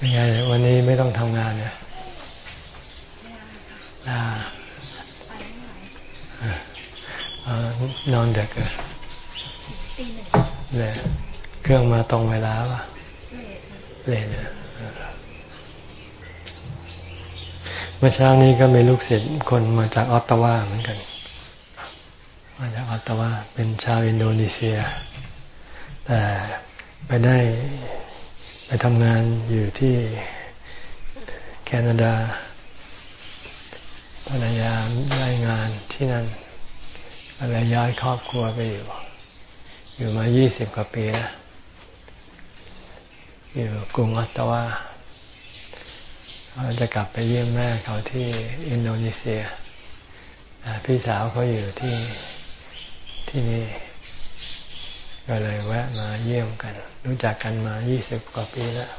เป็นไงวันนี้ไม่ต้องทำงานเนี่ยลานอนเด็กเลยเลยเครื่องมาตรงเวลาป่ะเลยเนี่ยเมื่อเช้านี้ก็มีลูกศิษย์คนมาจากออตตาวาเหมือนกัน มาจากออตตาวาเป็นชาวอินโดนีเซีย แต่ไปได้ ไปทำงานอยู่ที่แคนาดาภรรยาได้งานที่นั่นก็เลยย้ายครอบครัวไปอยู่ อยู่มายี่สิบกว่าปีแล้ว อยู่กรุงออตตาวาเขาจะกลับไปเยี่ยมแม่เขาที่อินโดนีเซีย พี่สาวเขาอยู่ที่ที่นี่ ก็เลยแวะมาเยี่ยมกัน รู้จักกันมายี่สิบกว่าปีแล้ว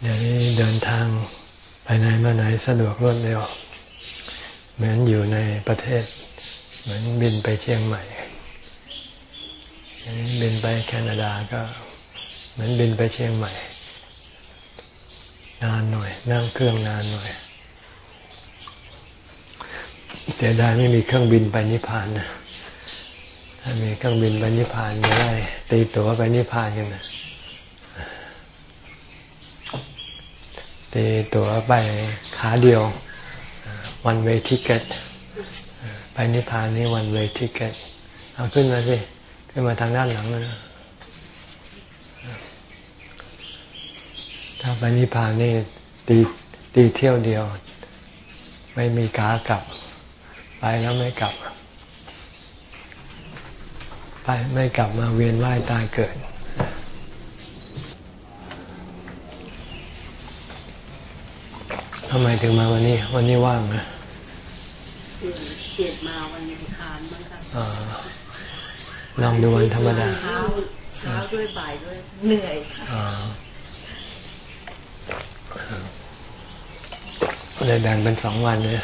เดี๋ยวนี้เดินทางไปไหนมาไหนสะดวกรวดเร็ว เหมือนอยู่ในประเทศ เหมือนบินไปเชียงใหม่บินไปแคนาดาก็เหมือนบินไปเชียงใหม่ นานหน่อย นั่งเครื่องนานหน่อย เสียดายไม่มีเครื่องบินไปนิพพานนะถ้ามีเครื่องบินไปนิพพานจะได้ตีตั๋วไปนิพพานกันนะตีตั๋วไปขาเดียววันเวทิเกตไปนิพพานนี่วันเวทิเกตเอาขึ้นมาสิขึ้นมาทางด้านหลังนะถ้าไปนิพพานนี่ตีตีเที่ยวเดียว ไม่มีกากลับ ไปแล้วไม่กลับ ไปไม่กลับมาเวียนว่ายตายเกิด ทำไมถึงมาวันนี้ วันนี้ว่างนะเปลี่ยนมาวันอังคารมั้งครับลองดูวันธรรมดา เช้าเช้าด้วยบ่ายด้วยเหนื่อยค่ะเลยแบ่งเป็นสองวันเนี่ย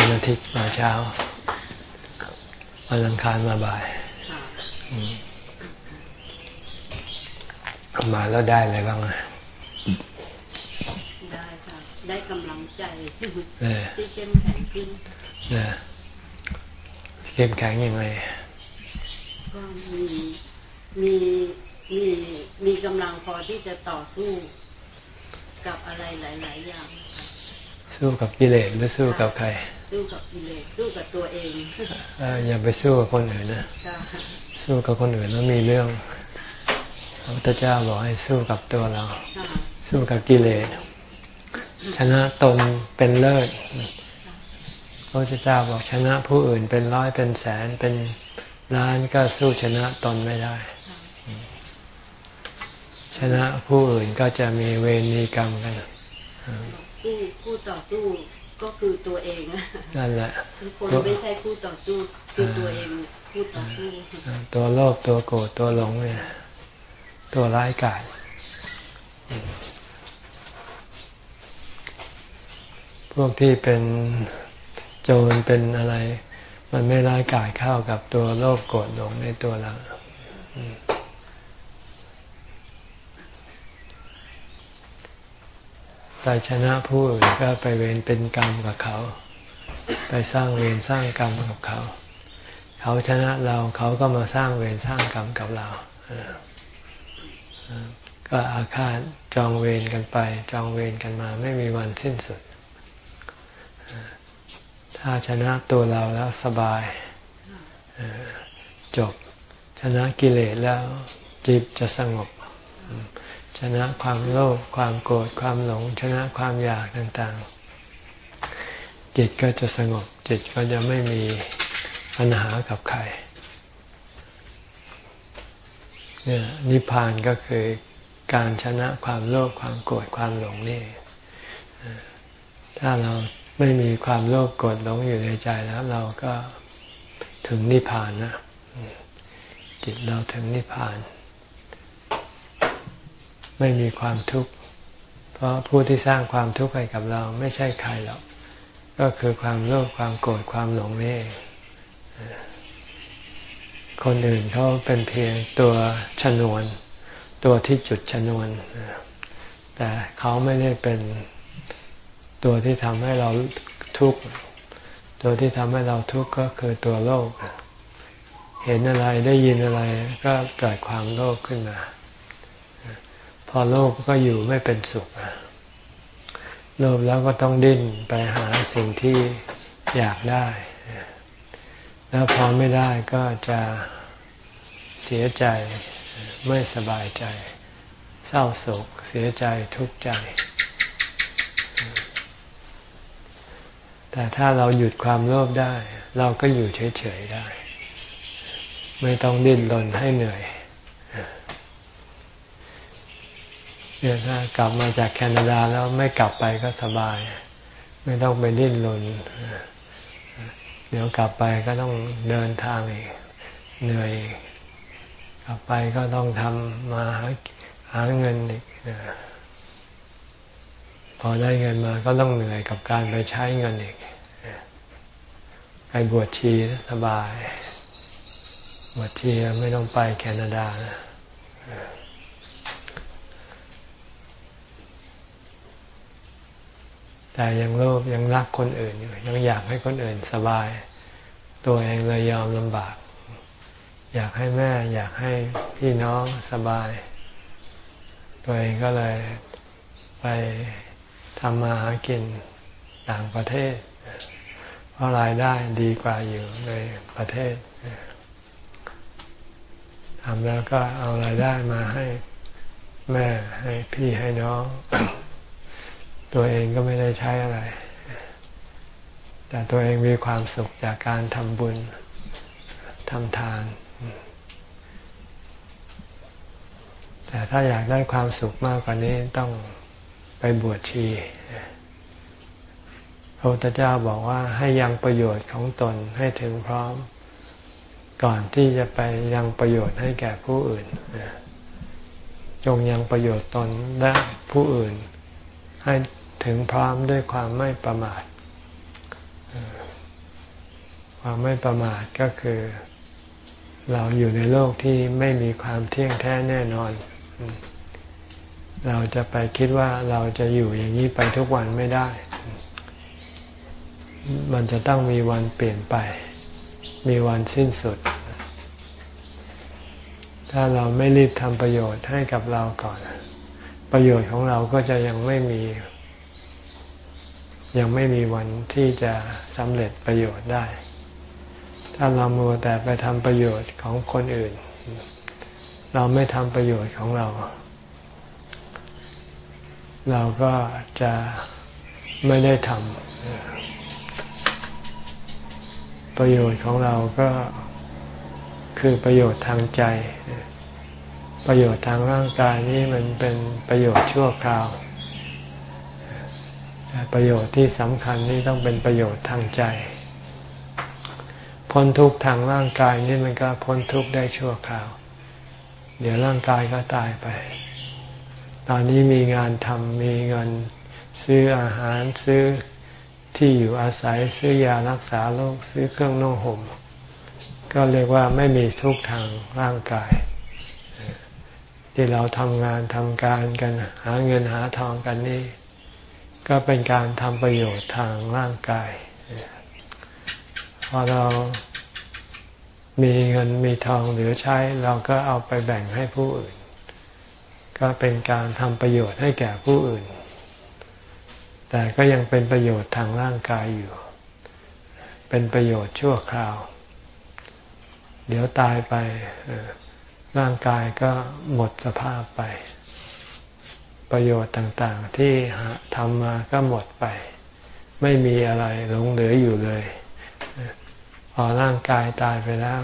วันอาทิตย์มาเช้าวันอังคารมาบ่ายมาแล้วได้อะไรบ้างได้ค่ะได้กำลังใจที่เข้มแข็งขึ้นเข้มแข็งยังไงก็มีมีมีมีกำลังพอที่จะต่อสู้กับอะไรหลาย ๆ อย่าง สู้กับกิเลสหรือสู้กับใคร สู้กับกิเลสสู้กับตัวเองอย่าไปสู้กับคนอื่นนะสู้กับคนอื่นแล้วมีเรื่องพระพุทธเจ้าบอกให้สู้กับตัวเรา สู้กับกิเลสชนะตนเป็นเลิศพระพุทธเจ้าบอกชนะผู้อื่นเป็นร้อยเป็นแสนเป็นล้านก็สู้ชนะตนไม่ได้ ชนะผู้อื่นก็จะมีเวรมีกรรมกันผู้ผู้ต่อสู้ ก็คือตัวเองนั่นแหละคนไม่ใช่คู่ต่อสู้คือตัวเองคู่ต่อสู้ตัวโลภตัวโกรธตัวหลงเนี่ย ตัวร้ายกาจพวกที่เป็นโจรเป็นอะไร มันไม่ร้ายกาจเข้ากับตัวโลภโกรธหลงในตัวเรา ไปชนะผู้อื่นก็ไปเวรเป็นกรรมกับเขา ไปสร้างเวรสร้างกรรมกับเขา เขาชนะเราเขาก็มาสร้างเวรสร้างกรรมกับเราก็อาฆาตจองเวรกันไป จองเวรกันมา ไม่มีวันสิ้นสุด ถ้าชนะตัวเราแล้วสบายจบชนะกิเลสแล้วจิตจะสงบ ชนะความโลภความโกรธความหลง ชนะความอยากต่างๆ จิตก็จะสงบ จิตก็จะไม่มีปัญหากับใครเนี่ยนิพพานก็คือการชนะความโลภความโกรธความหลงนี่ ถ้าเราไม่มีความโลภโกรธหลงอยู่ในใจแล้ว เราก็ถึงนิพพานนะ จิตเราถึงนิพพาน ไม่มีความทุกข์ เพราะผู้ที่สร้างความทุกข์ให้กับเราไม่ใช่ใครหรอก ก็คือความโลภความโกรธความหลงนี่คนอื่นเขาเป็นเพียงตัวชนวน ตัวที่จุดชนวน แต่เขาไม่ได้เป็นตัวที่ทำให้เราทุกข์ตัวที่ทำให้เราทุกข์ก็คือตัวโลก เห็นอะไรได้ยินอะไรก็เกิดความโลภขึ้นมา พอโลภก็อยู่ไม่เป็นสุขโลภแล้วก็ต้องดิ้นไปหาสิ่งที่อยากได้ แล้วพอไม่ได้ก็จะเสียใจไม่สบายใจ เศร้าโศกเสียใจทุกข์ใจ แต่ถ้าเราหยุดความโลภได้ เราก็อยู่เฉยๆได้ ไม่ต้องดิ้นรนให้เหนื่อย เนี่ยถ้ากลับมาจากแคนาดาแล้วไม่กลับไปก็สบาย ไม่ต้องไปดิ้นรนเดี๋ยวกลับไปก็ต้องเดินทางอีกเหนื่อยกลับไปก็ต้องทำมาหาหาเงินอีกพอได้เงินมาก็ต้องเหนื่อยกับการไปใช้เงินอีกไปบวชชีสบายบวชชีไม่ต้องไปแคนาดานะ แต่ยังโลภยังรักคนอื่นอยู่ยังอยากให้คนอื่นสบาย ตัวเองเลยยอมลำบาก อยากให้แม่ อยากให้พี่น้องสบาย ตัวเองก็เลยไปทำมาหากินต่างประเทศ เพราะรายได้ดีกว่าอยู่ในประเทศทำแล้วก็เอารายได้มาให้แม่ให้พี่ให้น้อง ตัวเองก็ไม่ได้ใช้อะไร แต่ตัวเองมีความสุขจากการทำบุญทำทาน แต่ถ้าอยากได้ความสุขมากกว่านี้ต้องไปบวชชีพระพุทธเจ้าบอกว่าให้ยังประโยชน์ของตนให้ถึงพร้อม ก่อนที่จะไปยังประโยชน์ให้แก่ผู้อื่น จงยังประโยชน์ตนและผู้อื่น ให้ ถึงพร้อมด้วยความไม่ประมาท ความไม่ประมาทก็คือ เราอยู่ในโลกที่ไม่มีความเที่ยงแท้แน่นอน เราจะไปคิดว่าเราจะอยู่อย่างนี้ไปทุกวันไม่ได้ มันจะต้องมีวันเปลี่ยนไป มีวันสิ้นสุด ถ้าเราไม่รีบทำประโยชน์ให้กับเราก่อนประโยชน์ของเราก็จะยังไม่มี ยังไม่มีวันที่จะสำเร็จประโยชน์ได้ ถ้าเรามัวแต่ไปทำประโยชน์ของคนอื่น เราไม่ทำประโยชน์ของเรา เราก็จะไม่ได้ทำประโยชน์ของเราก็คือประโยชน์ทางใจ ประโยชน์ทางร่างกายนี้มันเป็นประโยชน์ชั่วคราว ประโยชน์ที่สำคัญนี่ต้องเป็นประโยชน์ทางใจ พ้นทุกข์ทางร่างกายนี่มันก็พ้นทุกข์ได้ชั่วคราว เดี๋ยวร่างกายก็ตายไป ตอนนี้มีงานทำมีเงินซื้ออาหารซื้อที่อยู่อาศัยซื้อยารักษาโรคซื้อเครื่องนุ่งห่มก็เรียกว่าไม่มีทุกข์ทางร่างกาย ที่เราทำงานทำการกันหาเงินหาทองกันนี่ ก็เป็นการทำประโยชน์ทางร่างกาย พอเรามีเงินมีทองเหลือใช้ เราก็เอาไปแบ่งให้ผู้อื่น ก็เป็นการทำประโยชน์ให้แก่ผู้อื่น แต่ก็ยังเป็นประโยชน์ทางร่างกายอยู่ เป็นประโยชน์ชั่วคราว เดี๋ยวตายไปร่างกายก็หมดสภาพไป ประโยชน์ต่างๆ ที่ทำมาก็หมดไป ไม่มีอะไรหลงเหลืออยู่เลยพอร่างกายตายไปแล้ว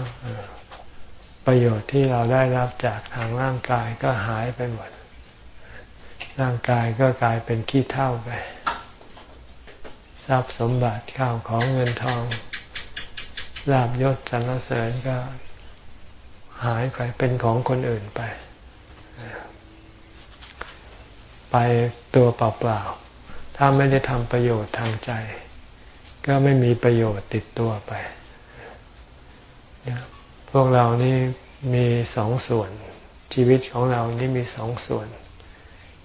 ประโยชน์ที่เราได้รับจากทางร่างกายก็หายไปหมด ร่างกายก็กลายเป็นขี้เท่าไป ทรัพย์สมบัติข้าวของเงินทองลาบยศสรรเสริญก็หายไปเป็นของคนอื่นไป ไปตัวเปล่าๆ ถ้าไม่ได้ทำประโยชน์ทางใจ ก็ไม่มีประโยชน์ติดตัวไป พวกเรานี่มีสองส่วน ชีวิตของเรานี่มีสองส่วน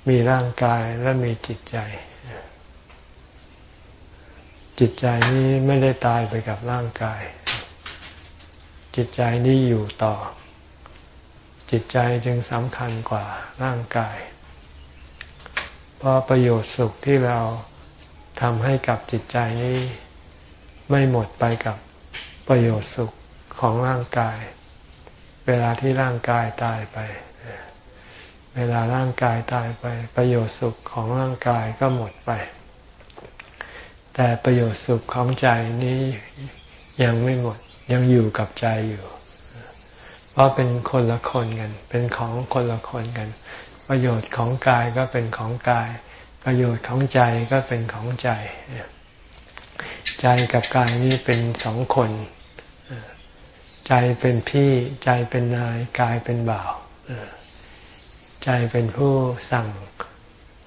มีร่างกายและมีจิตใจ จิตใจนี้ไม่ได้ตายไปกับร่างกาย จิตใจนี้อยู่ต่อ จิตใจจึงสำคัญกว่าร่างกาย เพราะประโยชน์สุขที่เราทำให้กับจิตใจนี้ ไม่หมดไปกับประโยชน์สุขของร่างกาย เวลาที่ร่างกายตายไป เวลาร่างกายตายไป ประโยชน์สุขของร่างกายก็หมดไป แต่ประโยชน์สุขของใจนี้ยังไม่หมดยังอยู่กับใจอยู่ เพราะเป็นคนละคนกัน เป็นของคนละคนกัน ประโยชน์ของกายก็เป็นของกาย ประโยชน์ของใจก็เป็นของใจ ใจกับกายนี้เป็นสองคน ใจเป็นพี่ใจเป็นนายกายเป็นบ่าวใจเป็นผู้สั่ง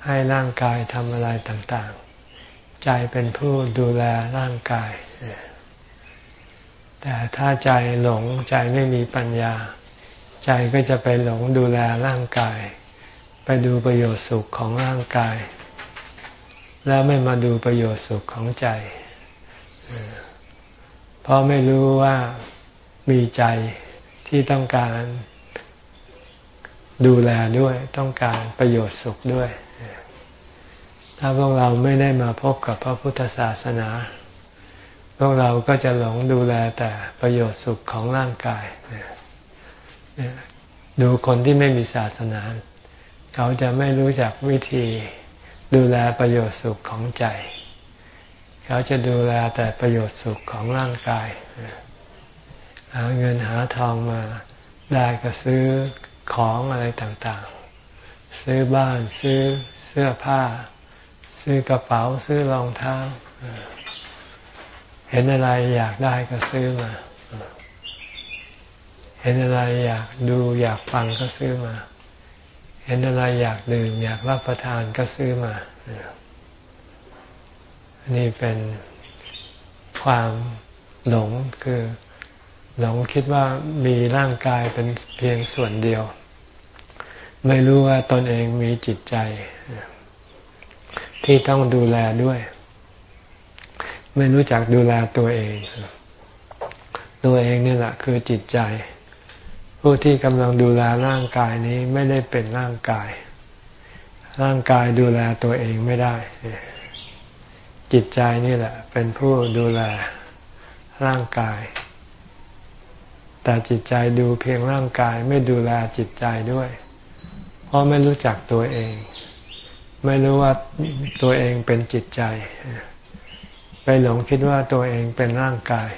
ให้ร่างกายทำอะไรต่างๆ ใจเป็นผู้ดูแลร่างกาย แต่ถ้าใจหลงใจไม่มีปัญญา ใจก็จะไปหลงดูแลร่างกาย ไปดูประโยชน์สุขของร่างกาย แล้วไม่มาดูประโยชน์สุขของใจ เพราะไม่รู้ว่ามีใจที่ต้องการดูแลด้วยต้องการประโยชน์สุขด้วย ถ้าพวกเราไม่ได้มาพบกับพระพุทธศาสนา พวกเราก็จะหลงดูแลแต่ประโยชน์สุขของร่างกายดูคนที่ไม่มีศาสนา เขาจะไม่รู้จักวิธีดูแลประโยชน์สุขของใจ เขาจะดูแลแต่ประโยชน์สุขของร่างกาย หาเงินหาทองมาได้ก็ซื้อของอะไรต่างๆ ซื้อบ้านซื้อเสื้อผ้า ซื้อกระเป๋าซื้อรองเท้า เห็นอะไรอยากได้ก็ซื้อมา เห็นอะไรอยากดูอยากฟังก็ซื้อมา เห็นอะไรอยากดื่มอยากรับประทานก็ซื้อมาอันี่เป็นความหลงคือหลงคิดว่ามีร่างกายเป็นเพียงส่วนเดียว ไม่รู้ว่าตนเองมีจิตใจ ที่ต้องดูแลด้วย ไม่รู้จักดูแลตัวเอง ตัวเองนี่แหละคือจิตใจ ผู้ที่กำลังดูแลร่างกายนี้ไม่ได้เป็นร่างกาย ร่างกายดูแลตัวเองไม่ได้ จิตใจนี่แหละ เป็นผู้ดูแลร่างกาย แต่จิตใจดูเพียงร่างกายไม่ดูแลจิตใจด้วย เพราะไม่รู้จักตัวเอง ไม่รู้ว่าตัวเองเป็นจิตใจ ไปหลงคิดว่าตัวเองเป็นร่างกาย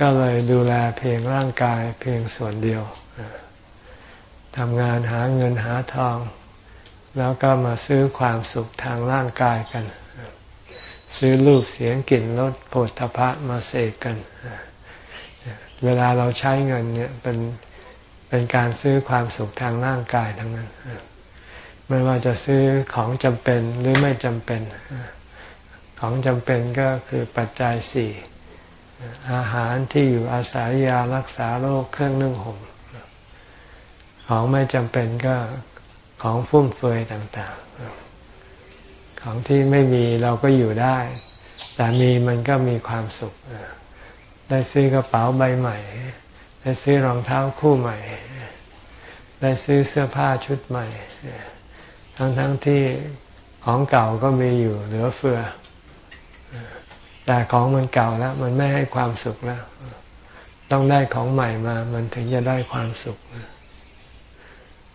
ก็เลยดูแลเพียงร่างกายเพียงส่วนเดียวทำงานหาเงินหาทอง แล้วก็มาซื้อความสุขทางร่างกายกัน ซื้อรูปเสียงกลิ่นรสโผฏฐพะมาเสกกัน เวลาเราใช้เงินเนี่ยเป็นเป็นการซื้อความสุขทางร่างกายทั้งนั้นไม่ว่าจะซื้อของจำเป็นหรือไม่จำเป็น ของจำเป็นก็คือปัจจัยสี่ อาหารที่อยู่อาศัยยารักษาโรคเครื่องนึ่งห่มของไม่จำเป็นก็ของฟุ่มเฟือยต่าง ๆ ของที่ไม่มีเราก็อยู่ได้ แต่มีมันก็มีความสุข ได้ซื้อกระเป๋าใบใหม่ ได้ซื้อรองเท้าคู่ใหม่ ได้ซื้อเสื้อผ้าชุดใหม่ ทั้งทั้งที่ของเก่าก็มีอยู่เหลือเฟือ แต่ของมันเก่าแล้ว มันไม่ให้ความสุขแล้ว ต้องได้ของใหม่มา มันถึงจะได้ความสุข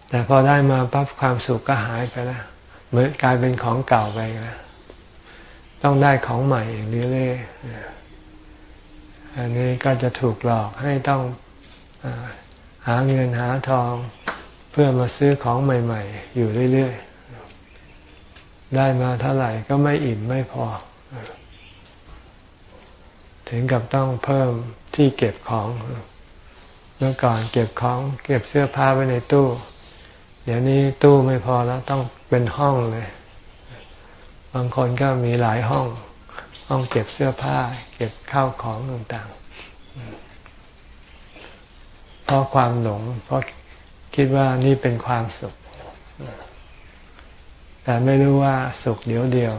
แต่พอได้มาปั๊บความสุขก็หายไปแล้วเหมือนกลายเป็นของเก่าไปแล้วต้องได้ของใหม่อย่างนี้เลยอันนี้ก็จะถูกหลอกให้ต้องอหาเงินหาทอง เพื่อมาซื้อของใหม่ ๆ อยู่เรื่อยๆ ได้มาเท่าไหร่ก็ไม่อิ่มไม่พอ ถึงกับต้องเพิ่มที่เก็บของ เมื่อก่อนเก็บของ เก็บเสื้อผ้าไว้ในตู้ เดี๋ยวนี้ตู้ไม่พอแล้วต้องเป็นห้องเลย บางคนก็มีหลายห้อง ห้องเก็บเสื้อผ้า เก็บข้าวของต่างๆเพราะความหลง เพราะคิดว่านี่เป็นความสุข แต่ไม่รู้ว่าสุขเดียวเดียว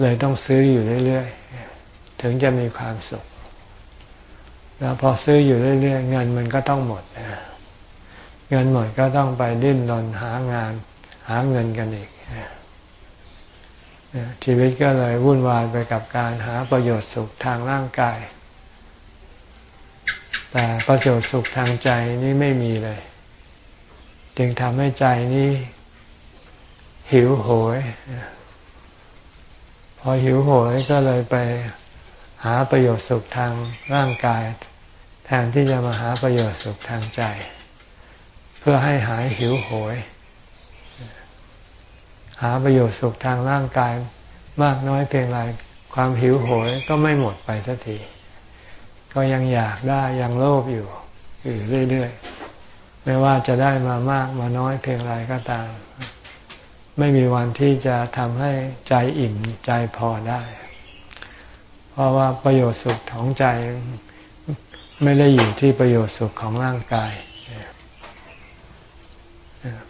เลยต้องซื้ออยู่เรื่อยๆ ถึงจะมีความสุข แล้วพอซื้ออยู่เรื่อยๆเงินมันก็ต้องหมดเงินหมดก็ต้องไปดิ้นรนหางาน หาเงินกันอีกชีวิตก็เลยวุ่นวายไปกับการหาประโยชน์สุขทางร่างกาย แต่ประโยชน์สุขทางใจนี่ไม่มีเลย จึงทำให้ใจนี้หิวโหย พอหิวโหยก็เลยไป หาประโยชน์สุขทางร่างกาย แทนที่จะมาหาประโยชน์สุขทางใจ เพื่อให้หายหิวโหย หาประโยชน์สุขทางร่างกายมากน้อยเพียงไรความหิวโหยก็ไม่หมดไปสักทีก็ยังอยากได้ยังโลภอยู่อยู่เรื่อยๆ ไม่ว่าจะได้มามากมาน้อยเพียงไรก็ตาม ไม่มีวันที่จะทำให้ใจอิ่มใจพอได้ ราะว่าประโยชน์สุขของใจไม่ได้อยู่ที่ประโยชน์สุขของร่างกาย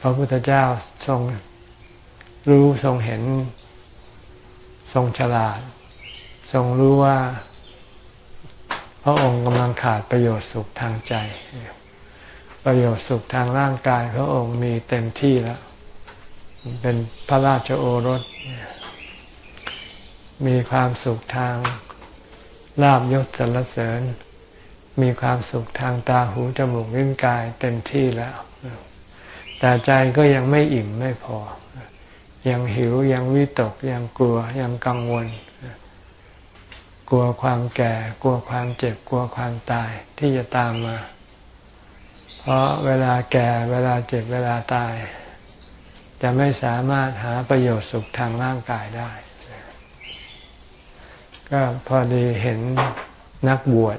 พระพุทธเจ้าทรงรู้ทรงเห็น ทรงฉลาด ทรงรู้ว่า พระองค์กำลังขาดประโยชน์สุขทางใจ ประโยชน์สุขทางร่างกาย พระองค์มีเต็มที่แล้ว เป็นพระราชโอรส มีความสุขทาง ลาบยศสรรเสริญ มีความสุขทางตาหูจมูกลิ้นกายเต็มที่แล้ว แต่ใจก็ยังไม่อิ่มไม่พอ ยังหิวยังวิตก ยังกลัวยังกังวล กลัวความแก่ กลัวความเจ็บกลัวความตายที่จะตามมา เพราะเวลาแก่เวลาเจ็บเวลาตาย จะไม่สามารถหาประโยชน์สุขทางร่างกายได้ ก็พอดีเห็นนักบวช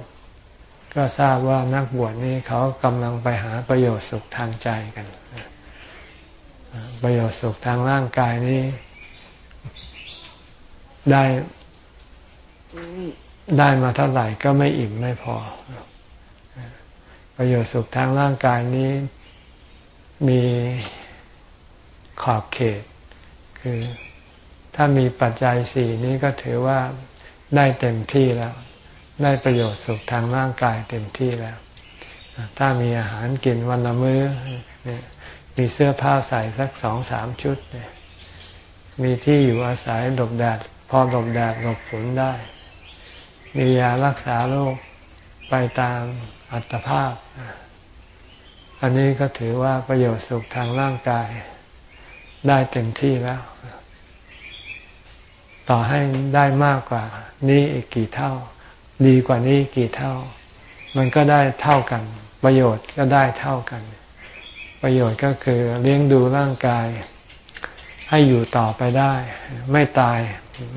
ก็ทราบว่านักบวชนี้เขากำลังไปหาประโยชน์สุขทางใจกัน ประโยชน์สุขทางร่างกายนี้ ได้ได้มาเท่าไหร่ก็ไม่อิ่มไม่พอ ประโยชน์สุขทางร่างกายนี้มีขอบเขต คือถ้ามีปัจจัยสี่นี้ก็ถือว่า ได้เต็มที่แล้ว ได้ประโยชน์สุขทางร่างกายเต็มที่แล้ว ถ้ามีอาหารกินวันละมื้อมีเสื้อผ้าใส่สักสองสามชุดเนี่ยมีที่อยู่อาศัยหลบแดดพอหลบแดดหลบฝนได้ มียารักษาโรคไปตามอัตภาพ อันนี้ก็ถือว่าประโยชน์สุขทางร่างกายได้เต็มที่แล้ว ต่อให้ได้มากกว่า นี้อีกกี่เท่า ดีกว่านี้กี่เท่า มันก็ได้เท่ากัน ประโยชน์ก็ได้เท่ากัน ประโยชน์ก็คือเลี้ยงดูร่างกาย ให้อยู่ต่อไปได้ ไม่ตาย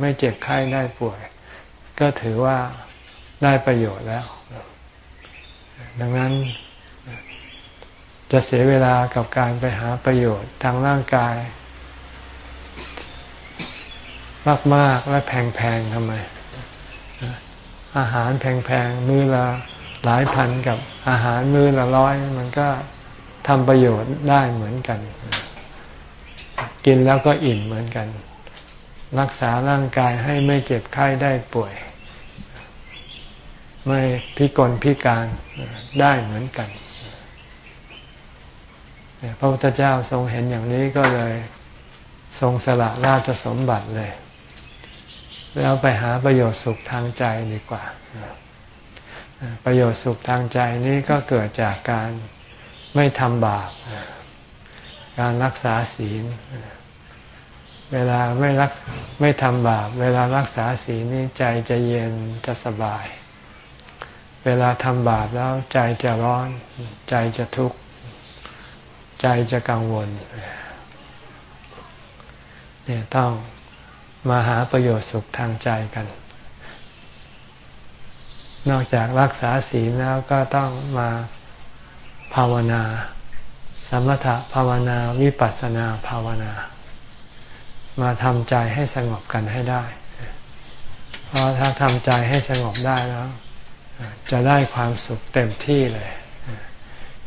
ไม่เจ็บไข้ได้ป่วย ก็ถือว่าได้ประโยชน์แล้ว ดังนั้นจะเสียเวลากับการไปหาประโยชน์ทางร่างกาย มากๆและแพงๆทำไม อาหารแพงๆมื้อละหลายพันกับอาหารมื้อละร้อย มันก็ทำประโยชน์ได้เหมือนกัน กินแล้วก็อิ่มเหมือนกัน รักษาร่างกายให้ไม่เจ็บไข้ได้ป่วย ไม่พิกลพิการได้เหมือนกันพระพุทธเจ้าทรงเห็นอย่างนี้ก็เลยทรงสละราชสมบัติเลย แล้วไปหาประโยชน์สุขทางใจดีกว่า ประโยชน์สุขทางใจนี้ก็เกิดจากการไม่ทำบาป การรักษาศีล เวลาไม่รักไม่ทำบาป เวลารักษาศีลนี่ใจจะเย็นจะสบาย เวลาทำบาปแล้วใจจะร้อน ใจจะทุกข์ ใจจะกังวลเนี่ยต้อง มาหาประโยชน์สุขทางใจกัน นอกจากรักษาศีลแล้วก็ต้องมาภาวนา สมถะภาวนาวิปัสสนาภาวนา มาทำใจให้สงบกันให้ได้ เพราะถ้าทำใจให้สงบได้แล้ว จะได้ความสุขเต็มที่เลย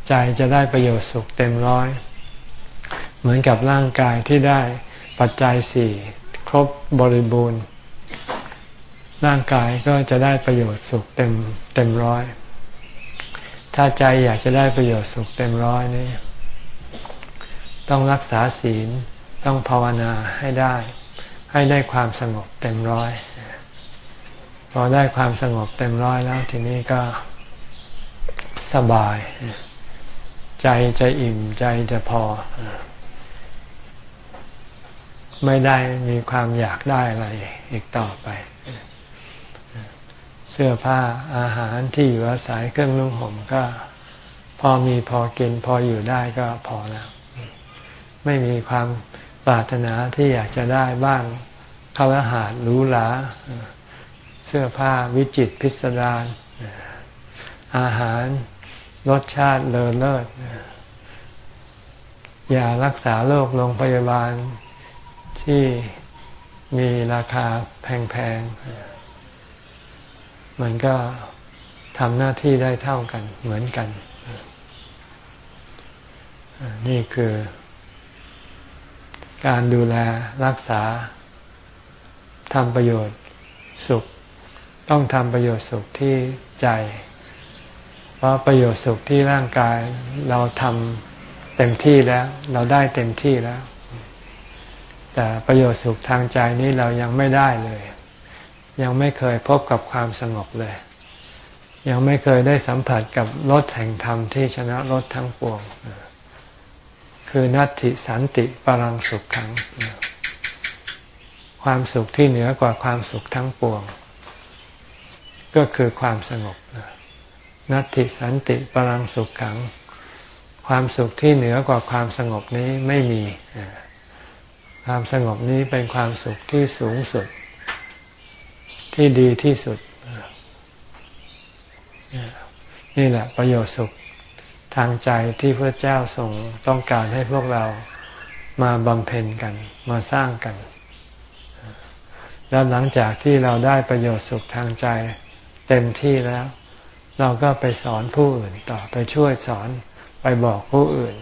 ใจจะได้ประโยชน์สุขเต็มร้อย เหมือนกับร่างกายที่ได้ปัจจัยสี่ ครบบริบูรณ์ ร่างกายก็จะได้ประโยชน์สุขเต็มเต็มร้อย ถ้าใจอยากจะได้ประโยชน์สุขเต็มร้อยนี่ต้องรักษาศีลต้องภาวนาให้ได้ ให้ได้ความสงบเต็มร้อยพอได้ความสงบเต็มร้อยแล้วทีนี้ก็สบาย ใจจะอิ่มใจจะพอ ไม่ได้มีความอยากได้อะไรอีกต่อไป เสื้อผ้าอาหารที่อยู่อาศัยเครื่องนุ่งห่มก็ พอมีพอกิน พออยู่ได้ก็พอแล้ว ไม่มีความปรารถนาที่อยากจะได้บ้างคาหาดหรูหราเสื้อผ้าวิจิตพิสดารอาหารรสชาติเลอเลิศยารักษาโรคโรงพยาบาล ที่มีราคาแพงๆ มันก็ทำหน้าที่ได้เท่ากันเหมือนกัน นี่คือการดูแลรักษาทำประโยชน์สุข ต้องทำประโยชน์สุขที่ใจ เพราะประโยชน์สุขที่ร่างกายเราทำเต็มที่แล้ว เราได้เต็มที่แล้ว แต่ประโยชน์สุขทางใจนี้เรายังไม่ได้เลย ยังไม่เคยพบกับความสงบเลย ยังไม่เคยได้สัมผัสกับรสแห่งธรรมที่ชนะรสทั้งปวง คือนัตติสันติปรังสุขขัง ความสุขที่เหนือกว่าความสุขทั้งปวง ก็คือความสงบนัตติสันติปรังสุขขัง ความสุขที่เหนือกว่าความสงบนี้ไม่มี ความสงบนี้เป็นความสุขที่สูงสุด ที่ดีที่สุด นี่แหละประโยชน์สุขทางใจที่พระเจ้าทรงต้องการให้พวกเรามาบำเพ็ญกัน มาสร้างกัน แล้วหลังจากที่เราได้ประโยชน์สุขทางใจ เต็มที่แล้ว เราก็ไปสอนผู้อื่นต่อไปช่วยสอนไปบอกผู้อื่น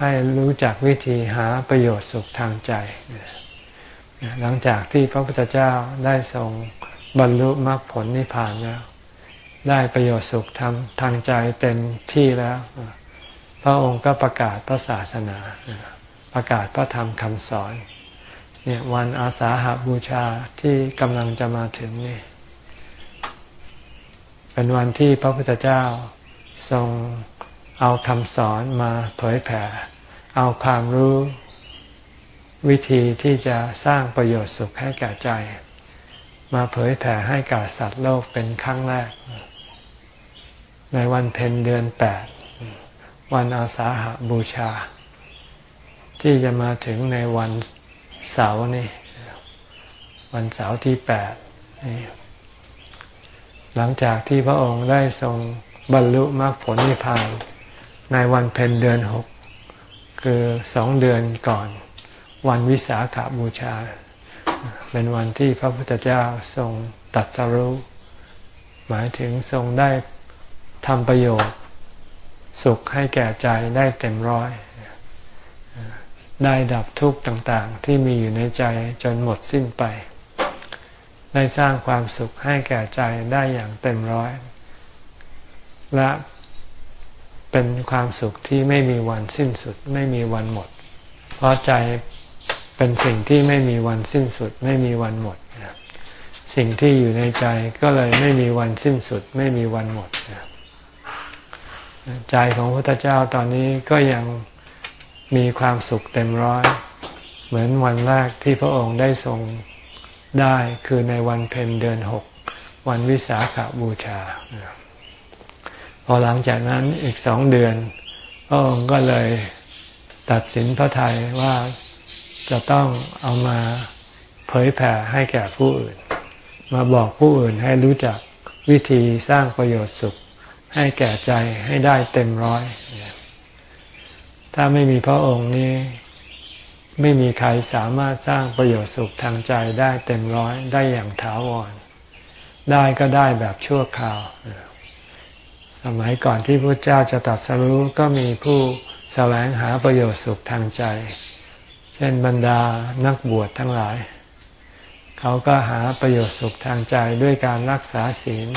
ให้รู้จักวิธีหาประโยชน์สุขทางใจ หลังจากที่พระพุทธเจ้าได้ทรงบรรลุมรรคผลนิพพานแล้ว ได้ประโยชน์สุขทางทางใจเต็มที่แล้ว พระองค์ก็ประกาศพระศาสนา ประกาศพระธรรมคำสอนเนี่ยวันอาสาหาบูชาที่กำลังจะมาถึงนี่ เป็นวันที่พระพุทธเจ้าทรง เอาคำสอนมาเผยแผ่ เอาความรู้วิธีที่จะสร้างประโยชน์สุขให้แก่ใจ มาเผยแผ่ให้กับสัตว์โลกเป็นครั้งแรก ในวันเพ็ญเดือนแปดวันอาสาหาบูชา ที่จะมาถึงในวันเสาร์นี่ วันเสาร์ที่แปดนี่หลังจากที่พระองค์ได้ทรงบรรลุมรรคผลนิพพาน ในวันเพ็ญเดือนหกคือสองเดือนก่อน วันวิสาขาบูชา เป็นวันที่พระพุทธเจ้าทรงตัดสรุหมายถึงทรงได้ทำประโยชน์ สุขให้แก่ใจได้เต็มร้อย ได้ดับทุกข์ต่างๆ ที่มีอยู่ในใจจนหมดสิ้นไป ได้สร้างความสุขให้แก่ใจได้อย่างเต็มร้อย และ เป็นความสุขที่ไม่มีวันสิ้นสุด ไม่มีวันหมด เพราะใจเป็นสิ่งที่ไม่มีวันสิ้นสุด ไม่มีวันหมด สิ่งที่อยู่ในใจก็เลยไม่มีวันสิ้นสุด ไม่มีวันหมด ใจของพระพุทธเจ้าตอนนี้ก็ยังมีความสุขเต็มร้อย เหมือนวันแรกที่พระองค์ได้ทรงได้คือในวันเพ็ญเดือนหก วันวิสาขาบูชา พอหลังจากนั้นอีกสองเดือนพระองค์ก็เลยตัดสินพระทัยว่าจะต้องเอามาเผยแผ่ให้แก่ผู้อื่น มาบอกผู้อื่นให้รู้จักวิธีสร้างประโยชน์สุข ให้แก่ใจให้ได้เต็มร้อย ถ้าไม่มีพระองค์นี้ ไม่มีใครสามารถสร้างประโยชน์สุขทางใจได้เต็มร้อยได้อย่างถาวร ได้ก็ได้แบบชั่วคราวส สมัยก่อนที่พระเจ้าจะตรัสรู้ก็มีผู้แสวงหาประโยชน์สุขทางใจ เช่นบรรดานักบวชทั้งหลาย เขาก็หาประโยชน์สุขทางใจด้วยการรักษาศีล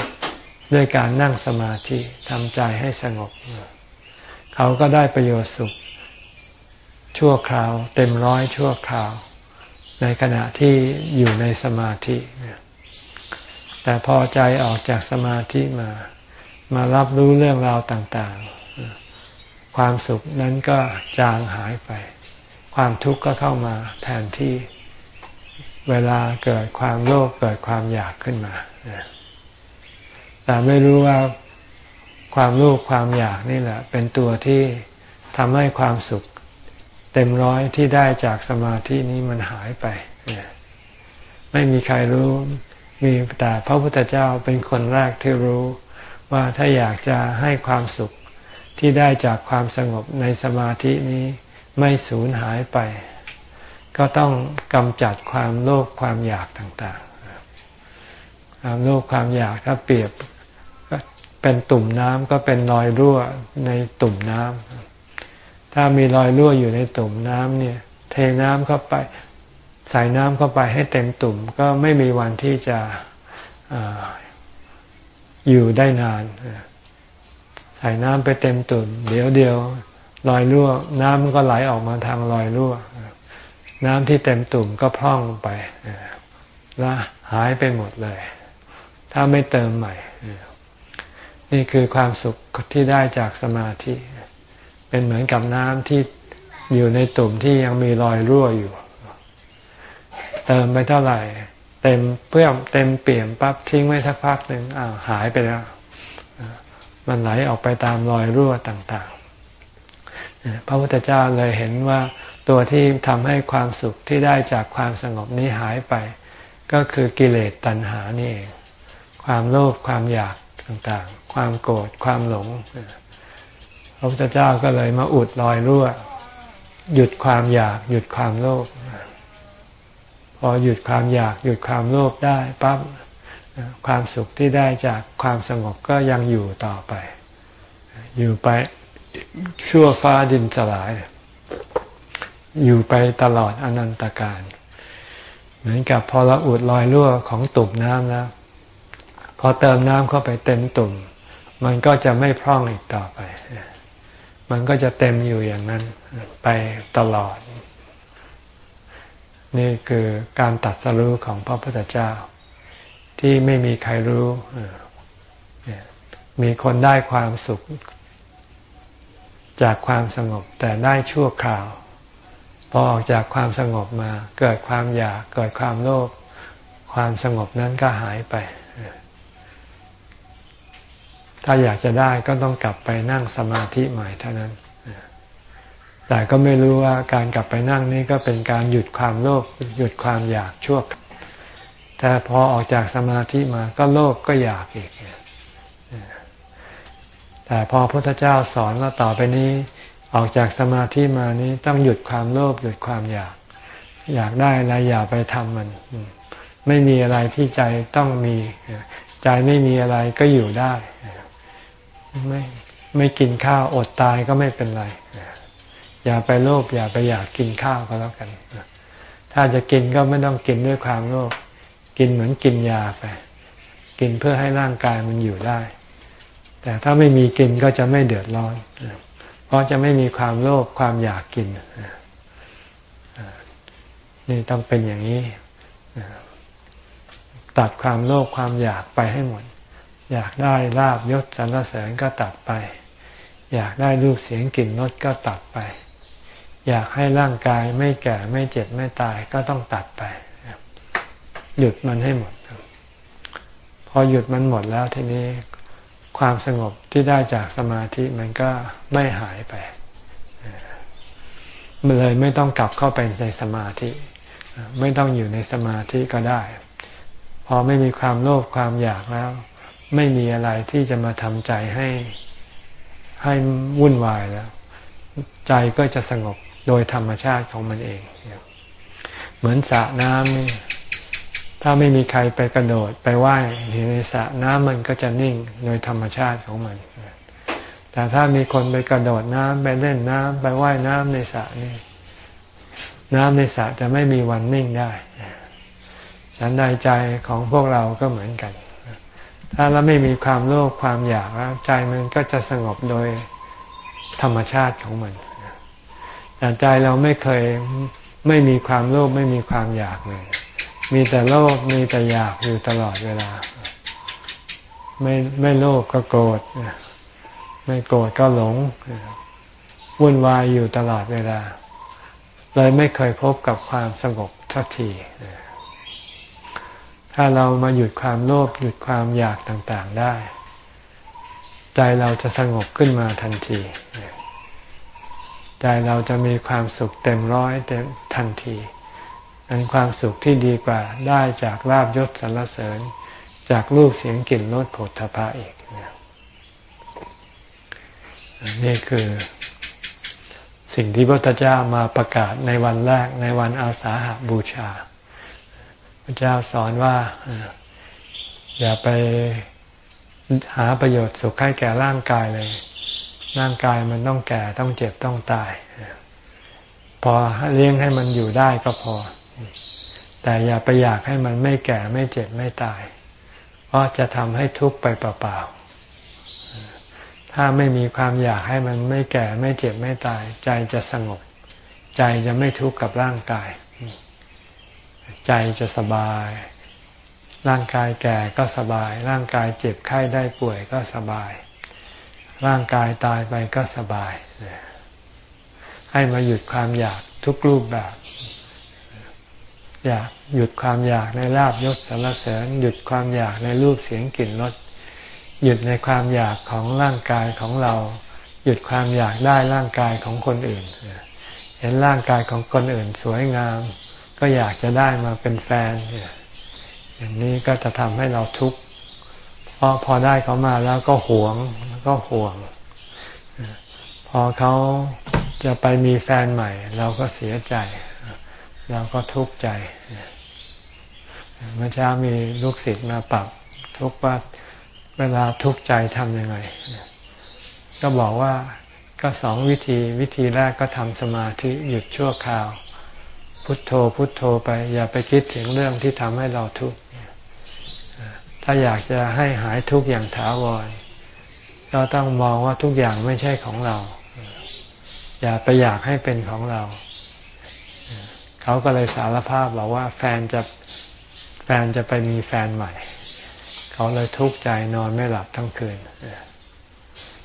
ด้วยการนั่งสมาธิทำใจให้สงบ เขาก็ได้ประโยชน์สุข ชั่วคราว เต็มร้อยชั่วคราว ในขณะที่อยู่ในสมาธิ แต่พอใจออกจากสมาธิมา มารับรู้เรื่องราวต่างๆ ความสุขนั้นก็จางหายไป ความทุกข์ก็เข้ามาแทนที่เวลาเกิดความโลภเกิดความอยากขึ้นมาแต่ไม่รู้ว่าความโลภความอยากนี่แหละ เป็นตัวที่ทำให้ความสุข เต็มร้อยที่ได้จากสมาธินี้มันหายไปไม่มีใครรู้ มีแต่พระพุทธเจ้าเป็นคนแรกที่รู้ ว่าถ้าอยากจะให้ความสุขที่ได้จากความสงบในสมาธินี้ไม่สูญหายไป ก็ต้องกำจัดความโลภความอยากต่างๆ ความโลภความอยากถ้าเปรียบก็เป็นตุ่มน้ำก็เป็นรอยรั่วในตุ่มน้ำถ้ามีรอยรั่วอยู่ในตุ่มน้ำเนี่ย เทน้ำเข้าไปใส่น้ำเข้าไปให้เต็มตุ่มก็ไม่มีวันที่จะ อยู่ได้นานใส่น้ำไปเต็มตุ่มเดี๋ยวเดียวรอยรั่ว น้ำมันก็ไหลออกมาทางรอยรั่ว น้ำที่เต็มตุ่มก็พร่องไปแล้วหายไปหมดเลย ถ้าไม่เติมใหม่ นี่คือความสุขที่ได้จากสมาธิ เป็นเหมือนกับน้ำที่อยู่ในตุ่มที่ยังมีรอยรั่วอยู่ เติมไปเท่าไหร่ เต็มเพื่อมเต็มเปี่ยมปั๊บทิ้งไว้สักพักหนึ่งอ้าวหายไปแล้ว มันไหลออกไปตามรอยรั่วต่างๆ พระพุทธเจ้าเลยเห็นว่าตัวที่ทำให้ความสุขที่ได้จากความสงบนี้หายไป ก็คือกิเลสตัณหานี่เองความโลภความอยากต่างๆ ความโกรธความหลงพระพุทธเจ้าก็เลยมาอุดรอยรั่ว หยุดความอยาก หยุดความโลภ พอหยุดความอยากหยุดความโลภได้ปั๊บความสุขที่ได้จากความสงบก็ยังอยู่ต่อไป อยู่ไปชั่วฟ้าดินสลาย อยู่ไปตลอดอนันตการ เหมือนกับพอเราอุดรอยรั่วของตุ่มน้ำแล้วพอเติมน้ำเข้าไปเต็มตุ่ม มันก็จะไม่พร่องอีกต่อไป มันก็จะเต็มอยู่อย่างนั้นไปตลอด นี่คือการตัดสรู้ของพระพุทธเจ้า ที่ไม่มีใครรู้ มีคนได้ความสุข จากความสงบแต่ได้ชั่วคราว พอออกจากความสงบมา เกิดความอยากเกิดความโลภความสงบนั้นก็หายไป ถ้าอยากจะได้ก็ต้องกลับไปนั่งสมาธิใหม่เท่านั้น แต่ก็ไม่รู้ว่าการกลับไปนั่งนี่ก็เป็นการหยุดความโลภหยุดความอยากชั่วแต่พอออกจากสมาธิมาก็โลภก็อยากอีก แต่พอพระพุทธเจ้าสอนว่าต่อไปนี้ ออกจากสมาธิมานี้ต้องหยุดความโลภหยุดความอยาก อยากได้อะไรอย่าไปทำมัน ไม่มีอะไรที่ใจต้องมีใจไม่มีอะไรก็อยู่ได้ ไม่ไม่กินข้าวอดตายก็ไม่เป็นไร อย่าไปโลภอย่าไปอยากกินข้าวก็แล้วกัน ถ้าจะกินก็ไม่ต้องกินด้วยความโลภกินเหมือนกินยาไป กินเพื่อให้ร่างกายมันอยู่ได้ แต่ถ้าไม่มีกินก็จะไม่เดือดร้อน เพราะจะไม่มีความโลภความอยากกินนี่ต้องเป็นอย่างนี้ตัดความโลภความอยากไปให้หมด อยากได้ลาบยศสรรเสริญก็ตัดไป อยากได้รูปเสียงกลิ่นรสก็ตัดไป อยากให้ร่างกายไม่แก่ไม่เจ็บไม่ตายก็ต้องตัดไป หยุดมันให้หมด พอหยุดมันหมดแล้วทีนี้ความสงบที่ได้จากสมาธิมันก็ไม่หายไปมันเลยไม่ต้องกลับเข้าไปในสมาธิ ไม่ต้องอยู่ในสมาธิก็ได้ พอไม่มีความโลภความอยากแล้ว ไม่มีอะไรที่จะมาทำใจให้ให้วุ่นวายแล้ว ใจก็จะสงบ โดยธรรมชาติของมันเอง เหมือนสระน้ำนี่ถ้าไม่มีใครไปกระโดดไปไว่ายในสระน้ำมันก็จะนิ่งโดยธรรมชาติของมัน แต่ถ้ามีคนไปกระโดดน้ำไปเล่นน้ำไปไว่ายน้ำในสระนี่น้ำในสระจะไม่มีวันนิ่งได้ฉันใดใจของพวกเราก็เหมือนกัน ถ้าเราไม่มีความโลภความอยากใจมันก็จะสงบโดยธรรมชาติของมัน แต่ใจเราไม่เคยไม่มีความโลภไม่มีความอยากเลย มีแต่โลภมีแต่อยากอยู่ตลอดเวลา ไม่ไม่โลภก็โกรธไม่โกรธก็หลงวุ่นวายอยู่ตลอดเวลา เลยไม่เคยพบกับความสงบทักทีถ้าเรามาหยุดความโลภหยุดความอยากต่างๆได้ ใจเราจะสงบขึ้นมาทันที ใจเราจะมีความสุขเต็มร้อยเต็มทันทีเป็นความสุขที่ดีกว่าได้จากลาบยศสรรเสริญ จากรูปเสียงกลิ่นรสผลทพะอีกนี่คือสิ่งที่พระพุทธเจ้ามาประกาศในวันแรกในวันอาสาหาบูชา พระเจ้าสอนว่าอย่าไปหาประโยชน์สุขให้แก่ร่างกายเลย ร่างกายมันต้องแก่ต้องเจ็บต้องตาย พอเลี้ยงให้มันอยู่ได้ก็พอ แต่อย่าไปอยากให้มันไม่แก่ไม่เจ็บไม่ตาย เพราะจะทำให้ทุกข์ไปเปล่าๆถ้าไม่มีความอยากให้มันไม่แก่ไม่เจ็บไม่ตาย ใจจะสงบ ใจจะไม่ทุกข์กับร่างกาย ใจจะสบาย ร่างกายแก่ก็สบาย ร่างกายเจ็บไข้ได้ป่วยก็สบาย ร่างกายตายไปก็สบาย ให้มาหยุดความอยากทุกรูปแบบ อยากหยุดความอยากในลาบยศสรรเสริญ หยุดความอยากในรูปเสียงกลิ่นรสหยุดในความอยากของร่างกายของเรา หยุดความอยากได้ร่างกายของคนอื่น เห็นร่างกายของคนอื่นสวยงาม ก็อยากจะได้มาเป็นแฟน อย่างนี้ก็จะทำให้เราทุกข์ พราะพอได้เขามาแล้วก็หวงก็ห่วง พอเขาจะไปมีแฟนใหม่ เราก็เสียใจ เราก็ทุกข์ใจเมื่อเช้ามีลูกศิษย์มาปรับ ทุกว่าเวลาทุกข์ใจทำยังไง ก็บอกว่าก็สองวิธีวิธีแรกก็ทำสมาธิหยุดชั่วคราว พุทโธพุทโธไป อย่าไปคิดถึงเรื่องที่ทำให้เราทุกข์ ถ้าอยากจะให้หายทุกอย่างถาวรก็ต้องมองว่าทุกอย่างไม่ใช่ของเรา อย่าไปอยากให้เป็นของเรา เขาก็เลยสารภาพบอกว่า แฟนจะแฟนจะไปมีแฟนใหม่ เขาเลยทุกข์ใจนอนไม่หลับทั้งคืน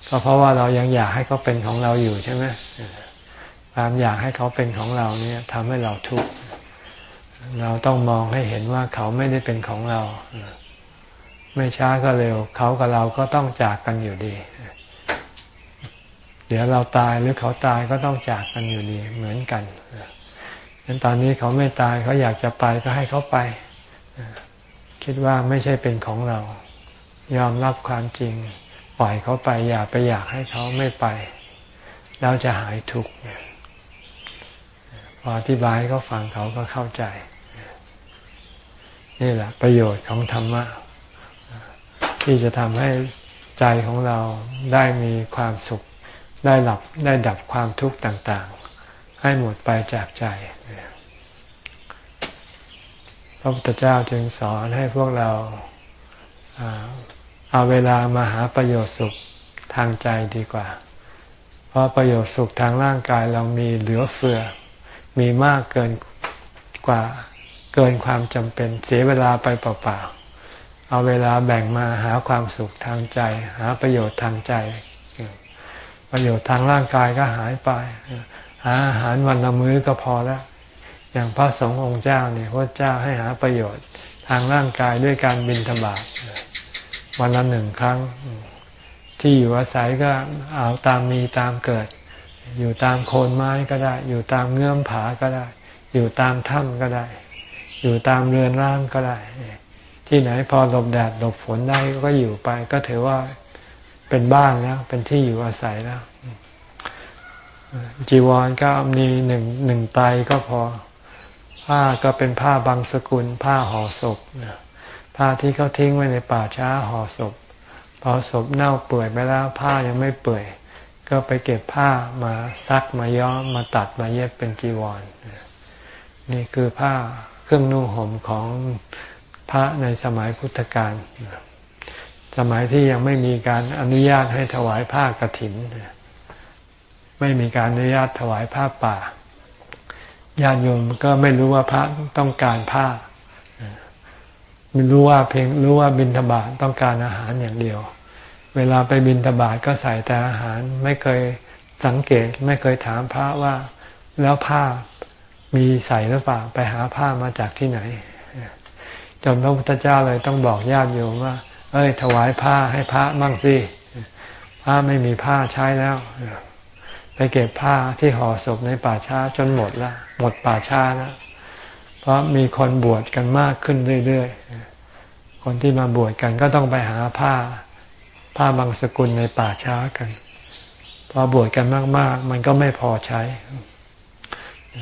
ก็เพราะว่าเรายังอยากให้เขาเป็นของเราอยู่ใช่ไหมความอยากให้เขาเป็นของเราเนี่ยทำให้เราทุกข์เราต้องมองให้เห็นว่าเขาไม่ได้เป็นของเรา ไม่ช้าก็เร็ว เขากับเราก็ต้องจากกันอยู่ดี เดี๋ยวเราตายหรือเขาตายก็ต้องจากกันอยู่ดี เหมือนกันดังนั้นตอนนี้เขาไม่ตายเขาอยากจะไปก็ให้เขาไปคิดว่าไม่ใช่เป็นของเรา ยอมรับความจริง ปล่อยเขาไป อย่าไปอยากให้เขาไม่ไป เราจะหายทุกข์พออธิบายเขาฟังเขาก็เข้าใจ นี่แหละประโยชน์ของธรรมะ ที่จะทำให้ใจของเราได้มีความสุข ได้หลับได้ดับความทุกข์ต่างๆ ให้หมดไปจากใจพระพุทธเจ้าจึงสอนให้พวกเราเอาเวลามาหาประโยชน์สุขทางใจดีกว่า เพราะประโยชน์สุขทางร่างกายเรามีเหลือเฟือ มีมากเกินกว่าเกินความจำเป็นเสียเวลาไปเปล่า เอาเวลาแบ่งมาหาความสุขทางใจ หาประโยชน์ทางใจ ประโยชน์ทางร่างกายก็หายไป หาอาหารวันละมื้อก็พอแล้ว อย่างพระสงฆ์องค์เจ้าเนี่ยพระเจ้าให้หาประโยชน์ทางร่างกายด้วยการบินธบาตวันละหนึ่งครั้ง ที่อยู่อาศัยก็เอาตามมีตามเกิด อยู่ตามโคนไม้ก็ได้ อยู่ตามเงื่อมผาก็ได้ อยู่ตามถ้ำก็ได้ อยู่ตามเรือนร่างก็ได้ ที่ไหนพอหลบแดดหลบฝนได้ก็อยู่ไป ก็ถือว่าเป็นบ้านแล้ว เป็นที่อยู่อาศัยแล้ว จีวรก็มีหนึ่งหนึ่งไตก็พอ ผ้าก็เป็นผ้าบางสกุล ผ้าห่อศพผ้าที่เขาทิ้งไว้ในป่าช้าห่อศพพอศพเน่าเปื่อยไปแล้ว ผ้ายังไม่เปื่อย ก็ไปเก็บผ้ามาซักมาย้อมมาตัดมาเย็บเป็นจีวรนี่คือผ้าเครื่องนุ่งห่มของ พระในสมัยพุทธกาลสมัยที่ยังไม่มีการอนุญาตให้ถวายผ้ากรถิน ไม่มีการอนุญาตถวายผ้าป่าญาติโยมก็ไม่รู้ว่าพระต้องการผ้าไม่รู้ว่าเพียงรู้ว่าบินทบาทต้องการอาหารอย่างเดียว เวลาไปบินทบาทก็ใส่แต่อาหาร ไม่เคยสังเกตไม่เคยถามพระว่า แล้วผ้ามีใส่หรือเปล่าไปหาผ้ามาจากที่ไหน จนพระพุทธเจ้าเลยต้องบอกญาติโยมว่า เอ้ย ถวายผ้าให้พระมั่งสิผ้าไม่มีผ้าใช้แล้วไปเก็บผ้าที่ห่อศพในป่าช้าจนหมดละหมดป่าช้านะเพราะมีคนบวชกันมากขึ้นเรื่อยๆคนที่มาบวชกันก็ต้องไปหาผ้า ผ้าบางสกุลในป่าช้ากันพอบวชกันมาก ๆ มันก็ไม่พอใช้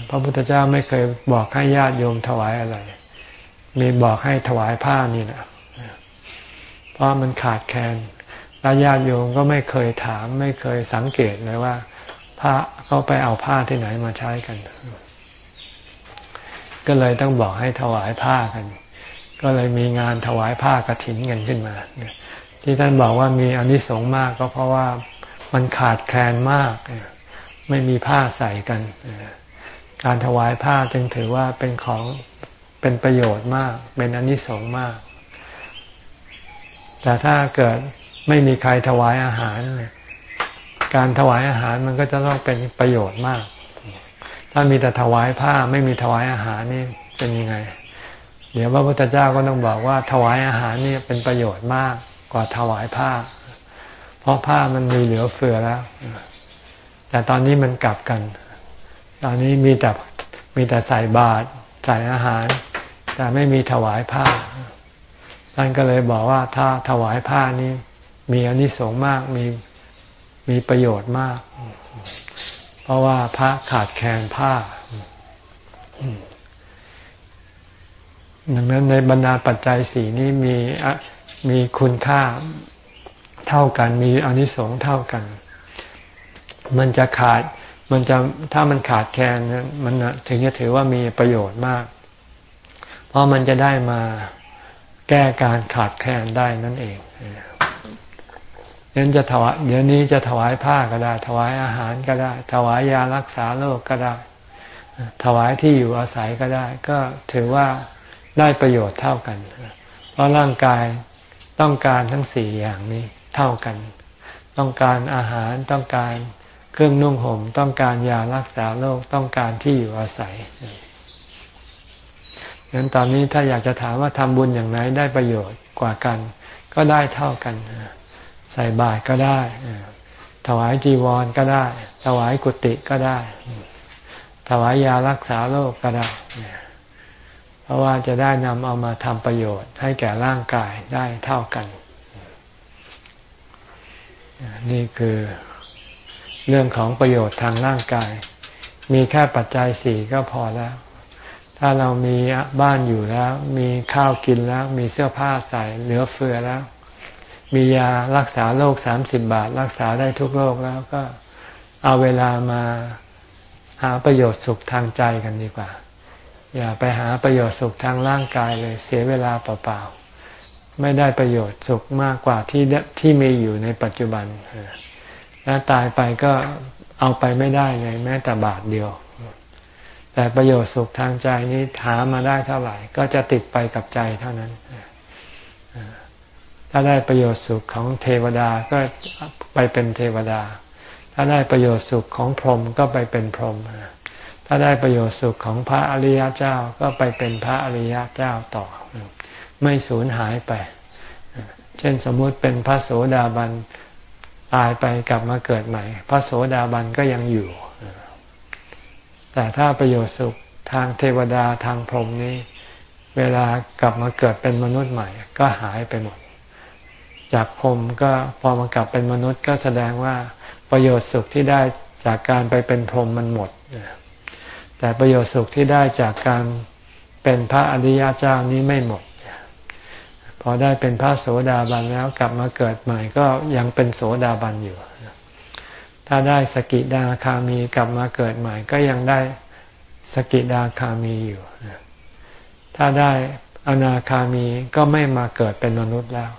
พระพุทธเจ้าไม่เคยบอกให้ญาติโยมถวายอะไร มีบอกให้ถวายผ้านี่นะเพราะมันขาดแคลนแล้วญาติโยมก็ไม่เคยถาม ไม่เคยสังเกตเลยว่าผ้าเขาไปเอาผ้าที่ไหนมาใช้กัน ก็เลยต้องบอกให้ถวายผ้ากัน ก็เลยมีงานถวายผ้ากรถินกันขึ้นมาที่ท่านบอกว่ามีอนิสงส์มากก็เพราะว่ามันขาดแคลนมาก ไม่มีผ้าใส่กัน การถวายผ้าจึงถือว่าเป็นของ เป็นประโยชน์มาก เป็นอนิสงส์มาก แต่ถ้าเกิดไม่มีใครถวายอาหาร การถวายอาหารมันก็จะต้องเป็นประโยชน์มาก ถ้ามีแต่ถวายผ้าไม่มีถวายอาหารนี่เป็นยังไง เดี๋ยวพระพุทธเจ้าก็ต้องบอกว่า ถวายอาหารนี่เป็นประโยชน์มากกว่าถวายผ้า เพราะผ้ามันมีเหลือเฟือแล้ว แต่ตอนนี้มันกลับกัน ตอนนี้มีแต่มีแต่ใส่บาตรใส่อาหาร แต่ไม่มีถวายผ้า ท่านก็เลยบอกว่าถ้าถวายผ้านี้ มีอนิสงส์มากมีมีประโยชน์มาก เพราะว่าพระขาดแคลนผ้าดังนั้นในบรรดาปัจจัยสีนี้มีมีคุณค่าเท่ากัน มีอนิสงส์เท่ากัน มันจะขาดมันจะถ้ามันขาดแคลนมันถึงจะถือว่ามีประโยชน์มาก เพราะมันจะได้มาแก้การขาดแคลนได้นั่นเองเดี๋ยวจะถวายเดี๋ยวนี้จะถวายผ้าก็ได้ ถวายอาหารก็ได้ ถวายยารักษาโรคก็ได้ ถวายที่อยู่อาศัยก็ได้ ก็ถือว่าได้ประโยชน์เท่ากัน เพราะร่างกายต้องการทั้งสี่อย่างนี้เท่ากัน ต้องการอาหารต้องการเครื่องนุ่งห่ม ต้องการยารักษาโรคต้องการที่อยู่อาศัย งั้นตอนนี้ถ้าอยากจะถามว่าทำบุญอย่างไหนได้ประโยชน์กว่ากัน ก็ได้เท่ากัน ใส่บาตรก็ได้ ถวายจีวรก็ได้ ถวายกุฏิก็ได้ ถวายยารักษาโรคก็ได้ เพราะว่าจะได้นำเอามาทำประโยชน์ ให้แก่ร่างกายได้เท่ากัน นี่คือเรื่องของประโยชน์ทางร่างกาย มีแค่ปัจจัยสี่ก็พอแล้ว ถ้าเรามีบ้านอยู่แล้ว มีข้าวกินแล้ว มีเสื้อผ้าใส่เหลือเฟือแล้ว มียารักษาโรคสามสิบบาท รักษาได้ทุกโรคแล้วก็เอาเวลามาหาประโยชน์สุขทางใจกันดีกว่า อย่าไปหาประโยชน์สุขทางร่างกายเลย เสียเวลาเปล่าๆไม่ได้ประโยชน์สุขมากกว่าที่ที่มีอยู่ในปัจจุบันแล้วตายไปก็เอาไปไม่ได้เลยแม้แต่บาทเดียว แต่ประโยชน์สุขทางใจนี้หามาได้เท่าไหร่ ก็จะติดไปกับใจเท่านั้น ถ้าได้ประโยชน์สุขของเทวดาก็ไปเป็นเทวดา ถ้าได้ประโยชน์สุขของพรหมก็ไปเป็นพรหมถ้าได้ประโยชน์สุขของพระอริยเจ้าก็ไปเป็นพระอริยเจ้าต่อ ไม่สูญหายไป เช่นสมมุติเป็นพระโสดาบันตายไปกลับมาเกิดใหม่ พระโสดาบันก็ยังอยู่ แต่ถ้าประโยชน์สุขทางเทวดาทางพรหมนี้ เวลากลับมาเกิดเป็นมนุษย์ใหม่ ก็หายไปหมด จากพรหมก็พอมากลับเป็นมนุษย์ก็แสดงว่าประโยชน์สุขที่ได้จากการไปเป็นพรหมมันหมด แต่ประโยชน์สุขที่ได้จากการเป็นพระอริยเจ้านี้ไม่หมด พอได้เป็นพระโสดาบันแล้วกลับมาเกิดใหม่ก็ยังเป็นโสดาบันอยู่ ถ้าได้สกิดาคามีกลับมาเกิดใหม่ ก็ยังได้สกิดาคามีอยู่ ถ้าได้อนาคามีก็ไม่มาเกิดเป็นมนุษย์แล้ว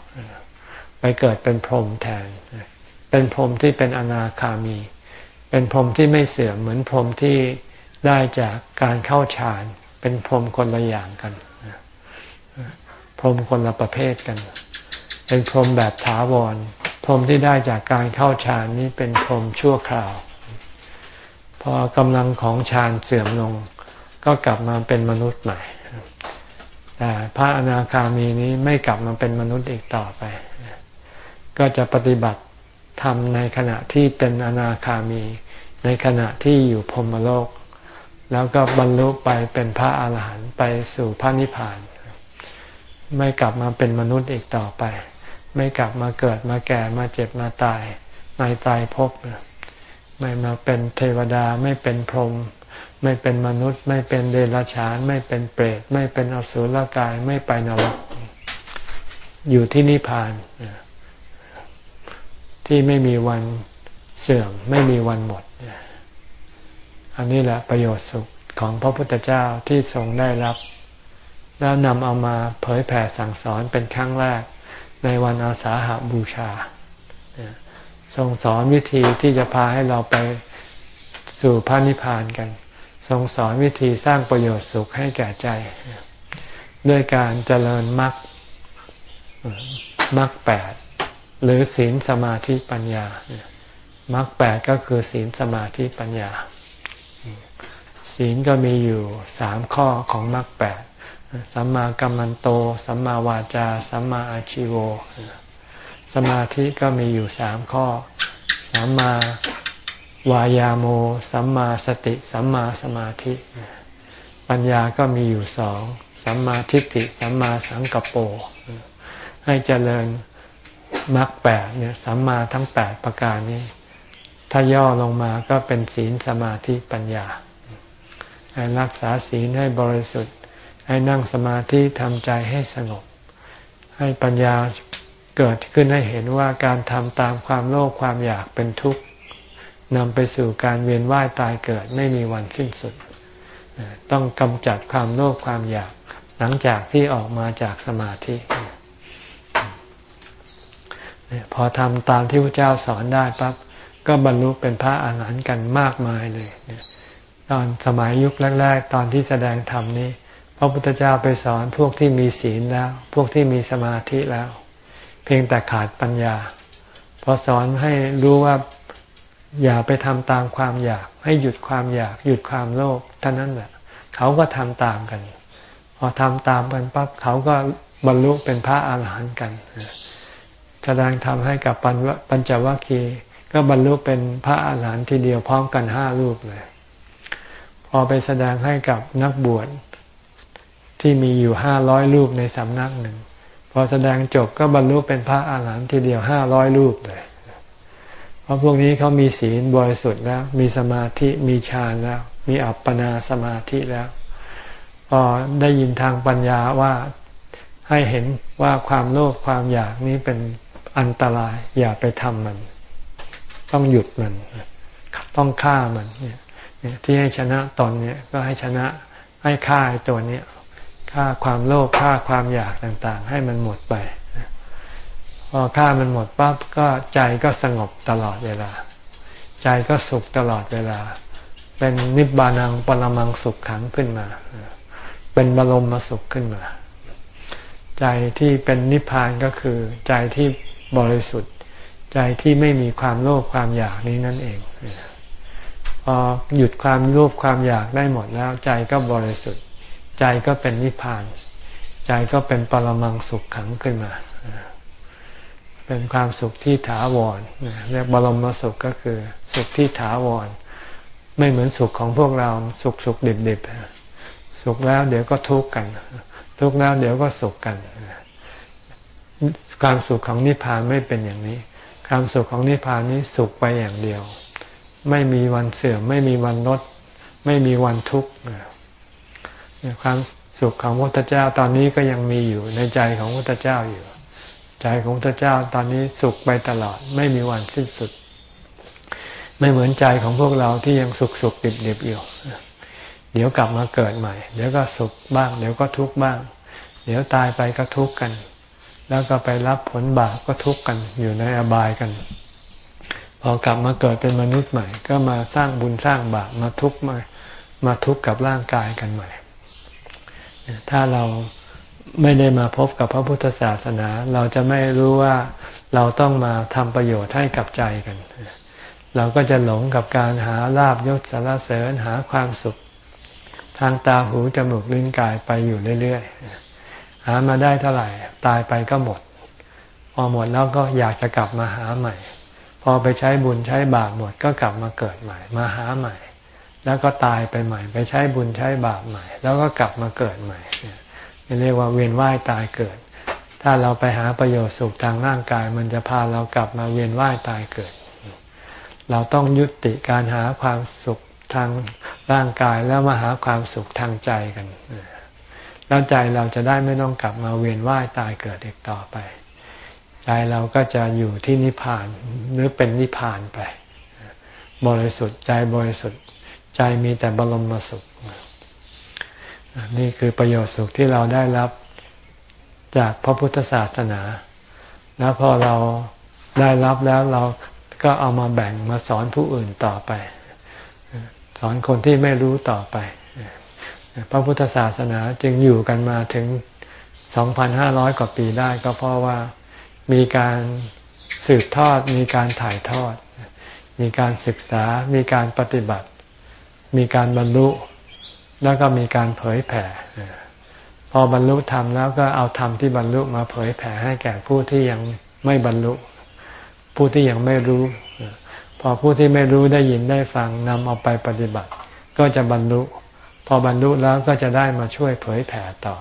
ไปเกิดเป็นพรหมแทน เป็นพรหมที่เป็นอนาคามี เป็นพรหมที่ไม่เสื่อมเหมือนพรหมที่ได้จากการเข้าฌาน เป็นพรหมคนละอย่างกัน พรหมคนละประเภทกัน เป็นพรหมแบบถาวร พรหมที่ได้จากการเข้าฌานนี้เป็นพรหมชั่วคราว พอกำลังของฌานเสื่อมลง ก็กลับมาเป็นมนุษย์ใหม่ แต่พระอนาคามีนี้ไม่กลับมาเป็นมนุษย์อีกต่อไป ก็จะปฏิบัติทำในขณะที่เป็นอนาคามี ในขณะที่อยู่พรมโลก แล้วก็บรรลุไปเป็นพระอาหารหันต์ไปสู่พระนิพพานไม่กลับมาเป็นมนุษย์อีกต่อไป ไม่กลับมาเกิดมาแก่มาเจ็บมาตายในตายภพไม่มาเป็นเทวดาไม่เป็นพรหมไม่เป็นมนุษย์ ไม่เป็นเดรัจฉาน ไม่เป็นเปรตไม่เป็นอสุรกายไม่ไปนรกอยู่ที่นิพพานที่ไม่มีวันเสื่อมไม่มีวันหมด อันนี้แหละประโยชน์สุขของพระพุทธเจ้าที่ทรงได้รับ แล้วนำเอามาเผยแผ่สั่งสอนเป็นครั้งแรก ในวันอาสาหาบูชาทรงสอนวิธีที่จะพาให้เราไปสู่พระนิพพานกัน ทรงสอนวิธีสร้างประโยชน์สุขให้แก่ใจ ด้วยการเจริญมรรคมรรคแปดหรือศีลสมาธิปัญญามรรคแปดก็คือศีลสมาธิปัญญา ศีลก็มีอยู่สามข้อของมรรคแปด สัมมากัมมันโต สัมมาวาจา สัมมาอาชิโว สมาธิก็มีอยู่สามข้อ สัมมาวายาโม สัมมาสติ สัมมาสมาธิ ปัญญาก็มีอยู่สอง สัมมาทิฏฐิ สัมมาสังกปรให้เจริญมรรคแปดเนี่ยสัมมาทั้งแปดประการนี้ ถ้าย่อลงมาก็เป็นศีลสมาธิปัญญาให้รักษาศีลให้บริสุทธิ์ ให้นั่งสมาธิทำใจให้สงบ ให้ปัญญาเกิดขึ้นให้เห็นว่าการทำตามความโลภความอยากเป็นทุกข์นำไปสู่การเวียนว่ายตายเกิดไม่มีวันสิ้นสุด ต้องกำจัดความโลภความอยาก หลังจากที่ออกมาจากสมาธิ พอทำตามที่พระเจ้าสอนได้ปั๊บก็บรรลุเป็นพระอาหารหันต์กันมากมายเลย ตอนสมัยยุคแรก ๆ ตอนที่แสดงธรรมนี้ พระพุทธเจ้าไปสอนพวกที่มีศีลแล้ว พวกที่มีสมาธิแล้ว เพียงแต่ขาดปัญญาพอสอนให้รู้ว่าอย่าไปทำตามความอยาก ให้หยุดความอยาก หยุดความโลภเท่านั้นแหละเขาก็ทำตามกัน พอทำตามกันปั๊บเขาก็บรรลุเป็นพระอาหารหันต์กันแสดงทำให้กับปัญจวัคคีย์ก็บรรลุเป็นพระอาหารหันต์ทีเดียวพร้อมกันห้ารูปเลย พอไปแสดงให้กับนักบวช ที่มีอยู่ห้าร้อยรูปในสำนักหนึ่ง พอแสดงจบก็บรรลุเป็นพระอาหารหันต์ทีเดียวห้าร้อยรูปเลย เพราะพวกนี้เขามีศีลบริสุทธิ์แล้ว มีสมาธิมีฌานแล้ว มีอัปปนาสมาธิแล้วพอได้ยินทางปัญญาว่าให้เห็นว่าความโลภความอยากนี้เป็นอันตราย อย่าไปทำมัน ต้องหยุดมัน ต้องฆ่ามันเนี่ยที่ให้ชนะตอนนี้ก็ให้ชนะให้ฆ่าตัวนี้ ฆ่าความโลภฆ่าความอยากต่างๆ ให้มันหมดไป พอฆ่ามันหมดปั๊บก็ใจก็สงบตลอดเวลา ใจก็สุขตลอดเวลา เป็นนิบานังปรมังสุขขังขึ้นมา เป็นบรมมาสุขขึ้นมา ใจที่เป็นนิพพานก็คือ ใจที่บริสุทธิ์ ใจที่ไม่มีความโลภความอยากนี้นั่นเองพอหยุดความโลภความอยากได้หมดแล้วใจก็บริสุทธิ์ ใจก็เป็นนิพพาน ใจก็เป็นปรมังสุขขังขึ้นมา เป็นความสุขที่ถาวรเรียกบรมสุขก็คือสุขที่ถาวร ไม่เหมือนสุขของพวกเราสุขสุขดิบดิบสุขแล้วเดี๋ยวก็ทุกข์กัน ทุกข์แล้วเดี๋ยวก็สุขกัน ความสุขของนิพพานไม่เป็นอย่างนี้ ความสุขของนิพพานนี้สุขไปอย่างเดียว ไม่มีวันเสื่อมไม่มีวันลดไม่มีวันทุกข์ ความสุขของพระพุทธเจ้าตอนนี้ก็ยังมีอยู่ในใจของพระพุทธเจ้าอยู่ ใจของพระพุทธเจ้าตอนนี้สุขไปตลอดไม่มีวันสิ้นสุด ไม่เหมือนใจของพวกเราที่ยังสุขสุขดิบดิบอยู่เดี๋ยวกลับมาเกิดใหม่ เดี๋ยวก็สุขบ้าง เดี๋ยวก็ทุกข์บ้าง เดี๋ยวตายไปก็ทุกข์กัน แล้วก็ไปรับผลบาปก็ทุกข์กันอยู่ในอบายกัน พอกลับมาเกิดเป็นมนุษย์ใหม่ ก็มาสร้างบุญสร้างบาปมาทุกข์มามาทุกข์กับร่างกายกันใหม่ ถ้าเราไม่ได้มาพบกับพระพุทธศาสนา เราจะไม่รู้ว่าเราต้องมาทำประโยชน์ให้กับใจกัน เราก็จะหลงกับการหาลาบยศสารเสริญหาความสุข ทางตาหูจมูกลิ้นกายไปอยู่เรื่อยๆ หามาได้เท่าไหร่ ตายไปก็หมด พอหมดแล้วก็อยากจะกลับมาหาใหม่ พอไปใช้บุญใช้บาปหมดก็กลับมาเกิดใหม่ มาหาใหม่ แล้วก็ตายไปใหม่ ไปใช้บุญใช้บาปใหม่ แล้วก็กลับมาเกิดใหม่นี่เรียกว่าเวียนว่ายตายเกิด ถ้าเราไปหาประโยชน์สุขทางร่างกาย มันจะพาเรากลับมาเวียนว่ายตายเกิด เราต้องยุติการหาความสุขทางร่างกายแล้วมาหาความสุขทางใจกันแล้วใจเราจะได้ไม่ต้องกลับมาเวียนว่ายตายเกิดอีกต่อไป ใจเราก็จะอยู่ที่นิพพานหรือเป็นนิพพานไป บริสุทธิ์ใจบริสุทธิ์ ใจมีแต่บรมสุข นี่คือประโยชน์สุขที่เราได้รับจากพระพุทธศาสนา แล้วพอเราได้รับแล้วเราก็เอามาแบ่งมาสอนผู้อื่นต่อไป สอนคนที่ไม่รู้ต่อไป พระพุทธศาสนาจึงอยู่กันมาถึง 2,500 กว่าปีได้ก็เพราะว่ามีการสืบทอด มีการถ่ายทอด มีการศึกษา มีการปฏิบัติ มีการบรรลุ แล้วก็มีการเผยแผ่พอบรรลุธรรมแล้วก็เอาธรรมที่บรรลุมาเผยแผ่ให้แก่ผู้ที่ยังไม่บรรลุ ผู้ที่ยังไม่รู้ พอผู้ที่ไม่รู้ได้ยินได้ฟังนำเอาไปปฏิบัติ ก็จะบรรลุ พอบรรลุแล้วก็จะได้มาช่วยเผยแผ่ต่อ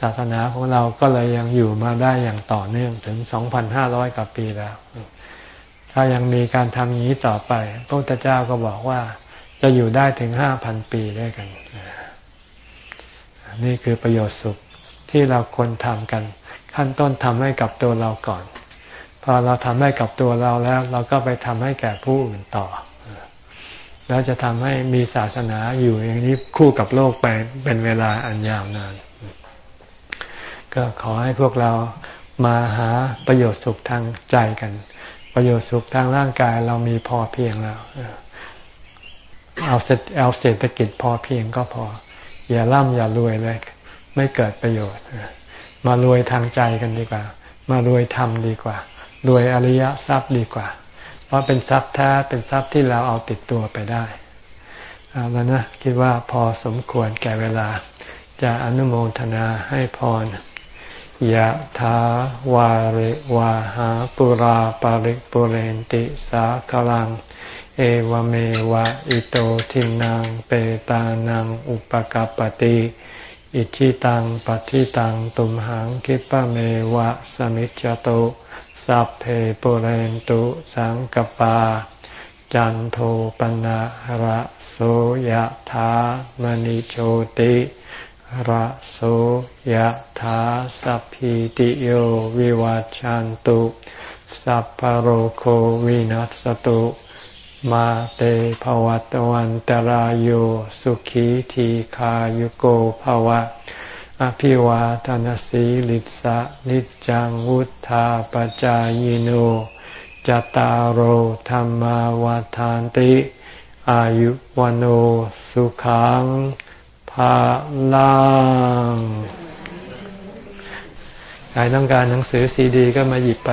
ศาสนาของเราก็เลยยังอยู่มาได้อย่างต่อเนื่องถึง 2,500 กว่าปีแล้ว ถ้ายังมีการทำอย่างนี้ต่อไป พระพุทธเจ้าก็บอกว่า จะอยู่ได้ถึงห้าพันปีด้วยกัน นี่คือประโยชน์สุขที่เราควรทำกัน ขั้นต้นทำให้กับตัวเราก่อน พอเราทำให้กับตัวเราแล้ว เราก็ไปทำให้แก่ผู้อื่นต่อ แล้วจะทำให้มีศาสนาอยู่อย่างนี้คู่กับโลกไปเป็นเวลาอันยาวนาน ก็ขอให้พวกเรามาหาประโยชน์สุขทางใจกัน ประโยชน์สุขทางร่างกายเรามีพอเพียงแล้ว เอาเศรษเอาเศรษฐกิจพอเพียงก็พอ อย่าร่ำอย่ารวยเลย ไม่เกิดประโยชน์ มารวยทางใจกันดีกว่า มารวยธรรมดีกว่า รวยอริยทรัพย์ดีกว่า เพราะเป็นทรัพย์แท้เป็นทรัพย์ที่เราเอาติดตัวไปได้เอาแล้วนะคิดว่าพอสมควรแก่เวลา จะอนุโมทนาให้พรยะถาวาริวาหาปุราปาริปุเรนติสาคลัง เอวเมวะอิโตทินังเปตานังอุปกัปติอิชิตังปฏิตังตุมหังคิปะเมวะสมิจจโตสัพเพปุเรนตุสังกปา จันโทปนะระโสยธามณิโชติระโสยธาสัพพิติโยวิวัจจันตุ สัพพโรโควินัสตุ มาเตภวัตวันตารโยสุขีทีขายุโกภวะ อภิวาทานสีลิสะนิจังวุธาปจายโนจตารโหธรรมวาทานติ อายุวันโอสุขังภาลังใครต้องการหนังสือซีดีก็มาหยิบไป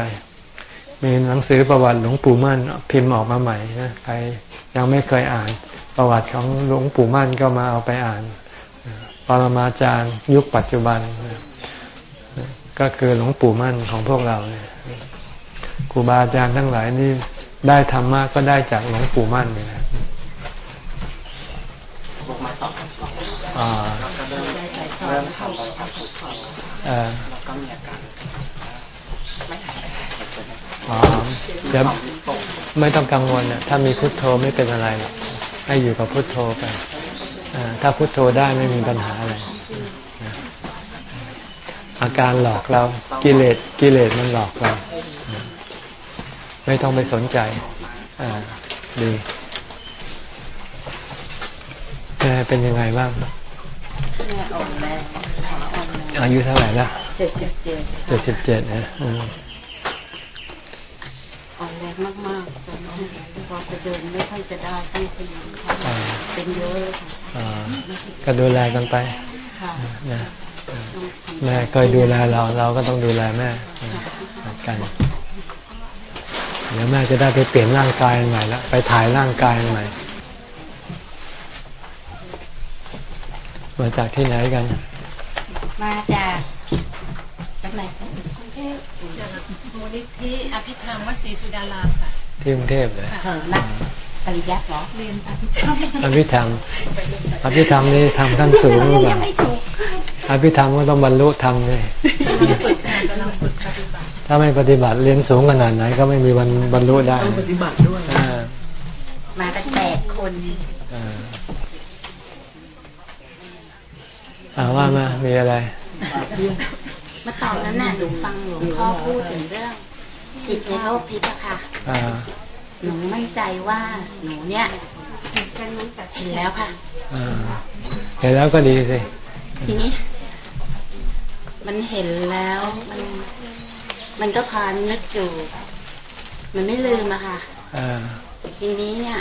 มีหนังสือประวัติหลวงปู่มั่นพิมพ์ออกมาใหม่นะใครยังไม่เคยอ่านประวัติของหลวงปู่มั่นก็มาเอาไปอ่าน ปรมาจารย์ยุคปัจจุบัน ก็คือหลวงปู่มั่นของพวกเราเนี่ยครูบาอาจารย์ทั้งหลายนี่ได้ธรรมะก็ได้จากหลวงปู่มั่นเนี่ยนะบอกมาสองอ่าเริ่มทำแล้วก็มีอาการไม่หาย อ๋อจะไม่ต้องกังวลนะถ้ามีพุทโธไม่เป็นอะไรหรอกให้อยู่กับพุทโธไปถ้าพุทโธได้ไม่มีปัญหาอะไรอาการหลอกเรากิเลสกิเลสมันหลอกเราไม่ต้องไปสนใจอ่าดีแม่เป็นยังไงบ้างแม่อ่อนแรงขาอ่อนแรงอายุเท่าไหร่ละเจ็ดสิบเจ็ดเจ็ดสิบเจ็ดนะอื มอ่อนแรงมากๆตอนนี้พอจะเดินไม่ค่อยจะได้ต้องพยุงเขาอ่าเป็นเยอะเลยค่ะอ่าก็ดูแลกันไปค่ะนะต้องทำแม่เคยดูแลเราเราก็ต้องดูแลแม่กัน เดี๋ยวแม่จะได้ไปเปลี่ยนร่างกายใหม่ละไปถ่ายร่างกายใหม่มาจากที่ไหนกัน มาจากจากไหนคะจาก มูลนิธิอภิธรรมวดศรีสุดารามค่ะที่กรุงเทพเลยเออนักปริยัติเหรอเรียนอภิธรรมอภิธรรมอภิธรรมนี่ทำขั้นสูงหรือเปล่ายังไม่ถูกอภิธรรมก็ต้องบรรลุธรรมเลยฝึกงานกำลังฝึกปฏิบัติถ้าไม่ปฏิบัติเรียนสูงขนาดไหนก็ไม่มีวันบรรลุได้ต้องปฏิบัติด้วยอ่ามากันแปดคนอ่าอ่าว่ามามีอะไร เมื่อตอนนั้นน่ะหนูฟังหลวงพ่อพูดถึงเรื่อง จิตในโลกทิพย์อะค่ะอ่าหนูมั่นใจว่าหนูเนี่ยเห็นแล้วค่ะอ่าเห็นแล้วก็ดีสิทีนี้ มันเห็นแล้วมัน มันก็พานึกอยู่ มันไม่ลืมอะค่ะอ่าทีนี้เนี่ย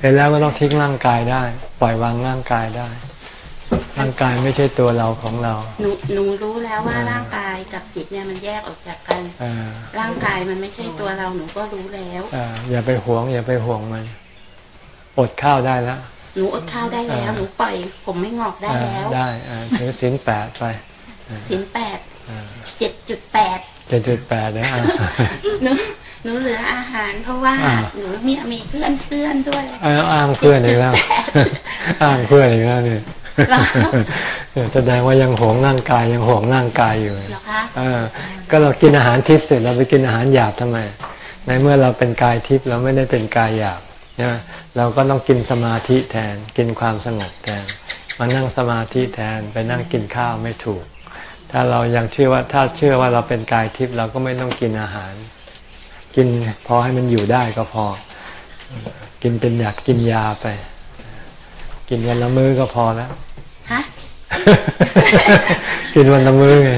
เห็นแล้วก็ต้องทิ้งร่างกายได้ ปล่อยวางร่างกายได้ ร่างกายไม่ใช่ตัวเราของเรา หนูหนูรู้แล้วว่าอ่าร่างกายกับจิตเนี่ยมันแยกออกจากกันอ่าร่างกายมันไม่ใช่ตัวเราหนูก็รู้แล้วอ่าอย่าไปหวง อย่าไปห่วงมัน อดข้าวได้แล้วหนูอดข้าวได้แล้วอ่าหนูปล่อย ผมไม่งอกได้แล้วอ่าได้อ่าถือศีลแปดไปสินแปดเจ็ดจุดแปดเจ็ดจุดแปดนะอ่าหนูหนูเหลืออาหารเพราะว่าอ่าหนูเนี่ยมีเพื่อนเพื่อนด้วยเอาอ้างเพื่อนอีกแล้วอ้างเพื่อนอีกแล้วเนี่ยเหรอ แสดงว่ายังห่วงร่างกายยังห่วงร่างกายอยู่เหรอคะเออก็เรากินอาหารทิพย์เสร็จเราไปกินอาหารหยาบทำไม ในเมื่อเราเป็นกายทิพย์เราไม่ได้เป็นกายหยาบเนี่ยเราก็ต้องกินสมาธิแทน กินความสงบแทน มานั่งสมาธิแทนไปนั่งกินข้าวไม่ถูก ถ้าเรายังเชื่อว่าถ้าเชื่อว่าเราเป็นกายทิพย์เราก็ไม่ต้องกินอาหาร กินพอให้มันอยู่ได้ก็พอ กินเป็นอยากกินยาไป กินวันละมื้อก็พอแล้ว ฮะกินวันละมื้อไง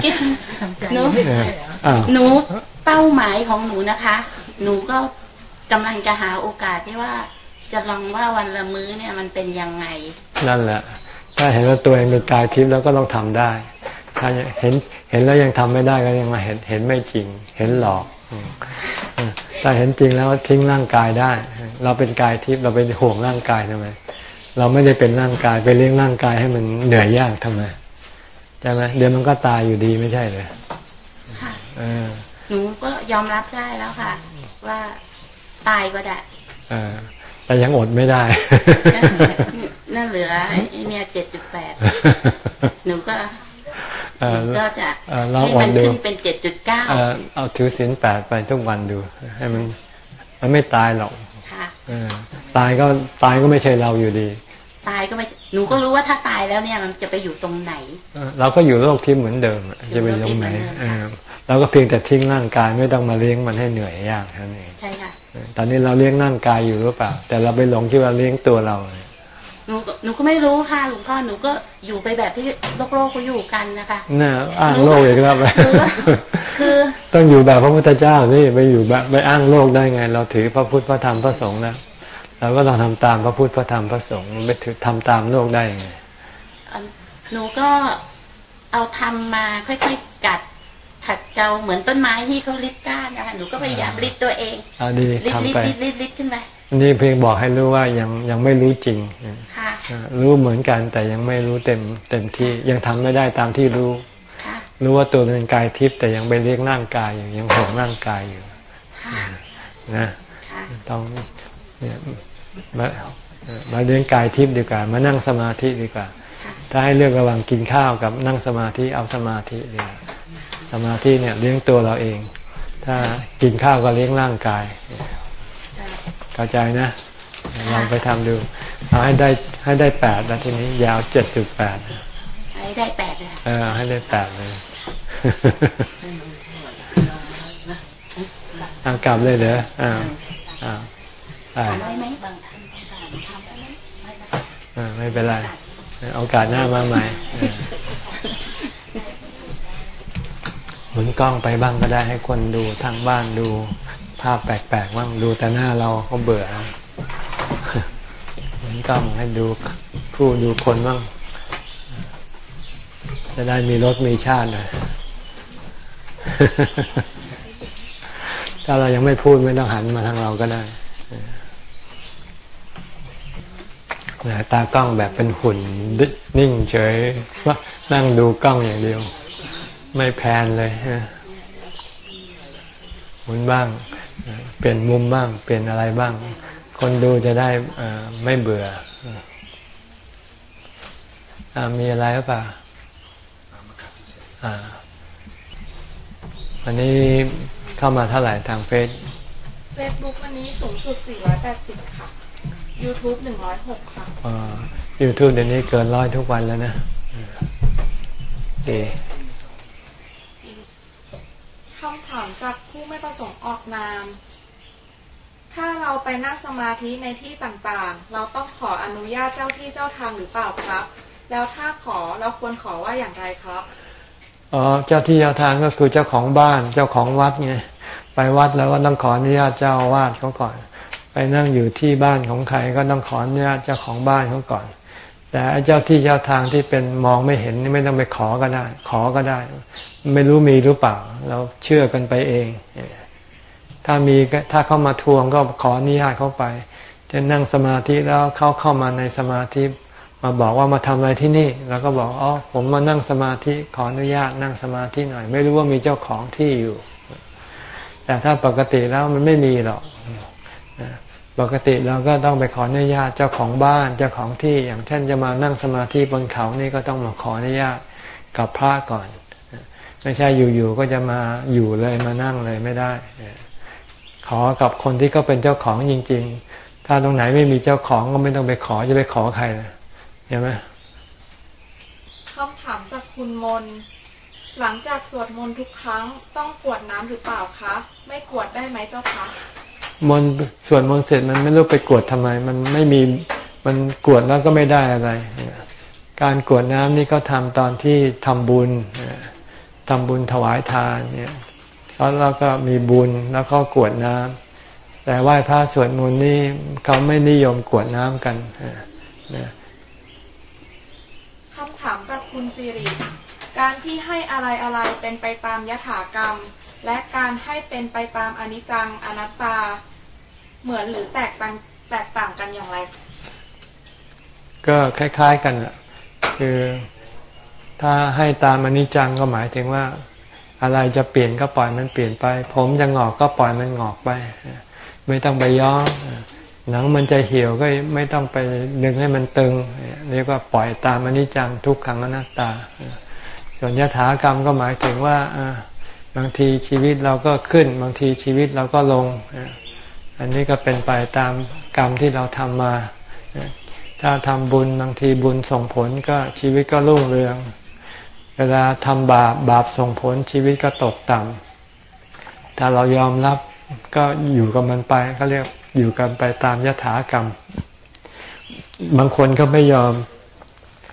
หนูเอออ้าวหนูเป้าหมายของหนูนะคะ หนูก็กำลังจะหาโอกาสที่ว่าจะลองว่าวันละมื้อเนี่ยมันเป็นยังไง นั่นแหละ ถ้าเห็นว่าตัวเองเป็นกายทิพย์แล้วก็ต้องทำได้ ถ้าเห็นเห็นแล้วยังทำไม่ได้ก็ยังมาเห็นเห็นไม่จริง เห็นหลอกอืมอืมถ้าเห็นจริงแล้วทิ้งร่างกายได้ เราเป็นกายทิพย์เราเป็นห่วงร่างกายทำไม เราไม่ได้เป็นร่างกายไปเลี้ยงร่างกายให้มันเหนื่อยยากทำไมใช่ไหมเดี๋ยวมันก็ตายอยู่ดีไม่ใช่เลยค่ะเออหนูก็ยอมรับได้แล้วค่ะ ว่าตายก็ได้เออแต่ยังอดไม่ได้นั่นนั่นเหลือไอ้เนี่ยเจ็ดจุดแปดหนูก็เออหนูก็จะเออลองให้อมัดนดูขึ้นเป็นเจ็ดจุดเก้าเออเอาถือศีลแปดไปทุกวันดู ให้มัน มันไม่ตายหรอกค่ะเออ ตายก็ตายก็ไม่ใช่เราอยู่ดี ตายก็ไม่หนูก็รู้ว่าถ้าตายแล้วเนี่ยมันจะไปอยู่ตรงไหนเออเราก็อยู่โลกทิพย์เหมือนเดิมอะจะไปตรงไหนอยู่โลกทิพย์เหมือนเดิมเออเราก็เพียงแต่ทิ้งร่างกายไม่ต้องมาเลี้ยงมันให้เหนื่อยยากเท่านั้นเองใช่ค่ะเออตอนนี้เราเลี้ยงร่างกายอยู่หรือเปล่า แต่เราไปหลงคิดว่าเลี้ยงตัวเราเนี่ยห นูก็หนูก็ไม่รู้ค่ะหลวงพ่อหนูก็อยู่ไปแบบที่โลกโลกเขาอยู่กันนะคะน่าอ้างโลกอีกแล้วไปหนูว่าคือต้องอยู่แบบพระพุทธเจ้านี่ไปอยู่แบบไปอ้างโลกได้ไง เราถือพระพุทธพระธรรมพระสงฆ์นะเราก็ต้องทำตามพระพุทธพระธรรมพระสงฆ์ไม่ถือทำตามโลกได้ไงอันหนูก็เอาทำมาค่อยๆกัดขัดเกลาเหมือนต้นไม้ที่เขาลิดก้านนะคะหนูก็พยายามลิดตัวเองเอาดีลิดทำลิดไปลิดลิดลิดขึ้นไปนี่เพียงบอกให้รู้ว่ายังยังไม่รู้จริงค่ะอ่า รู้เหมือนกันแต่ยังไม่รู้เต็มเต็มที่ยังทำไม่ได้ตามที่รู้ค่ะรู้ว่าตัวเป็นกายทิพย์แต่ยังไปเลี้ยงร่างกายอยู่ยังห่วงร่างกายอยู่ค่ะนะค่ะต้องเนี่ยมาเอ่อมาเลี้ยงกายทิพย์ดีกว่า มานั่งสมาธิดีกว่าค่ะถ้าให้เลือกระหว่างกินข้าวกับนั่งสมาธิเอาสมาธิดีกว่าสมาธิเนี่ยเลี้ยงตัวเราเอง ถ้ากินข้าวก็เลี้ยงร่างกายค่ะเข้าใจนะลองไปทำดู เอาให้ได้ให้ได้แปดแล้วทีนี้ยาวเจ็ดสิบแปดให้ได้แปดเออให้เลือดแตกเลยเอากลับเลยเด้ออ่าอ่าอ่าไม่เป็นไรโอกาสหน้ามาใหม่หมุนกล้องไปบ้างก็ได้ให้คนดูทางบ้านดูภาพแปลกๆบ้างดูแต่หน้าเราเขาเบื่อหมุ นกล้องให้ดูผู้ดูคนบ้าง จะได้มีรถมีชาติหน่อยถ้าเรายังไม่พูดไม่ต้องหันมาทางเราก็ได้ตากล้องแบบเป็นหุ่นนิ่งเฉยว่านั่งดูกล้องอย่างเดียว ไม่ pan เลยหมุนบ้าง เปลี่ยนมุมบ้าง เปลี่ยนอะไรบ้าง คนดูจะได้ไม่เบื่ออมีอะไรหรือเปล่าอันนี้เข้ามาเท่าไหร่ทางเฟซเฟซบุ๊กวันนี้สูงสุด 480 ค่ะ YouTube 106 ค่ะอ่า YouTube เดี๋ยวนี้เกินร้อยทุกวันแล้วนะดีคำถามจากผู้ไม่ประสงค์ออกนาม ถ้าเราไปนั่งสมาธิในที่ต่างๆ เราต้องขออนุญาตเจ้าที่เจ้าทางหรือเปล่าครับ แล้วถ้าขอเราควรขอว่าอย่างไรครับอ๋อเจ้าที่เจ้าทางก็คือเจ้าของบ้านเจ้าของวัดไงไปวัดแล้วก็ต้องขออนุญาตเจ้าวาดเขาก่อน ไปนั่งอยู่ที่บ้านของใครก็ต้องขออนุญาตเจ้าของบ้านเขาก่อน แต่เจ้าที่เจ้าทางที่เป็นมองไม่เห็นไม่ต้องไปขอก็ได้ ขอก็ได้ ไม่รู้มีหรือเปล่า เราเชื่อกันไปเอง ถ้ามีถ้าเข้ามาทวงก็ขออนุญาตเขาไป จะนั่งสมาธิแล้วเขาเข้ามาในสมาธิมาบอกว่ามาทำอะไรที่นี่เราก็บอกอ๋อผมมานั่งสมาธิขออนุญาตนั่งสมาธิหน่อย ไม่รู้ว่ามีเจ้าของที่อยู่ แต่ถ้าปกติแล้วมันไม่มีหรอกปกติเราก็ต้องไปขออนุญาตเจ้าของบ้านเจ้าของที่อย่างเช่นจะมานั่งสมาธิบนเขานี่ก็ต้องมาขออนุญาตกับพระก่อน ไม่ใช่อยู่ๆก็จะมาอยู่เลยมานั่งเลยไม่ได้ ขอกับคนที่เขาเป็นเจ้าของจริง ๆ ถ้าตรงไหนไม่มีเจ้าของก็ไม่ต้องไปขอจะไปขอใครเห็นไหมคำถามจากคุณมน หลังจากสวดมนต์ทุกครั้งต้องกวดน้ำหรือเปล่าคะ ไม่กวดได้ไหมเจ้าคะมนส่วนมนเสร็จมันไม่รู้ไปกวดทำไม มันไม่มีมันกวดแล้วก็ไม่ได้อะไร การกวดน้ำนี่ก็ทำตอนที่ทำบุญทำบุญถวายทานเนี่ย แล้วเราก็มีบุญแล้วก็กวดน้ำแต่ไหว้พระสวดมนต์นี่เขาไม่นิยมกวดน้ำกันคำถามจากคุณสิริการที่ให้อะไรอะไรเป็นไปตามยถากรรม และการให้เป็นไปตามอนิจจังอนัตตา เหมือนหรือแตกต่างแตกต่างกันอย่างไร ก็คล้าย ๆกันแหละคือถ้าให้ตามอนิจจังก็หมายถึงว่า อะไรจะเปลี่ยนก็ปล่อยมันเปลี่ยนไป ผมจะงอกก็ปล่อยมันงอกไป ไม่ต้องไปย้อมหนังมันจะเหี่ยวก็ไม่ต้องไปดึงให้มันตึงเรียกว่าปล่อยตามอนิจจังทุกขังอนัตตา ส่วนยถากรรมก็หมายถึงว่าบางทีชีวิตเราก็ขึ้น บางทีชีวิตเราก็ลง อันนี้ก็เป็นไปตามกรรมที่เราทำมา ถ้าทำบุญบางทีบุญส่งผลก็ชีวิตก็รุ่งเรือง เวลาทำบาปบาปส่งผลชีวิตก็ตกต่ำถ้าเรายอมรับก็อยู่กับมันไปก็เรียกอยู่กันไปตามยถากรรม บางคนก็ไม่ยอม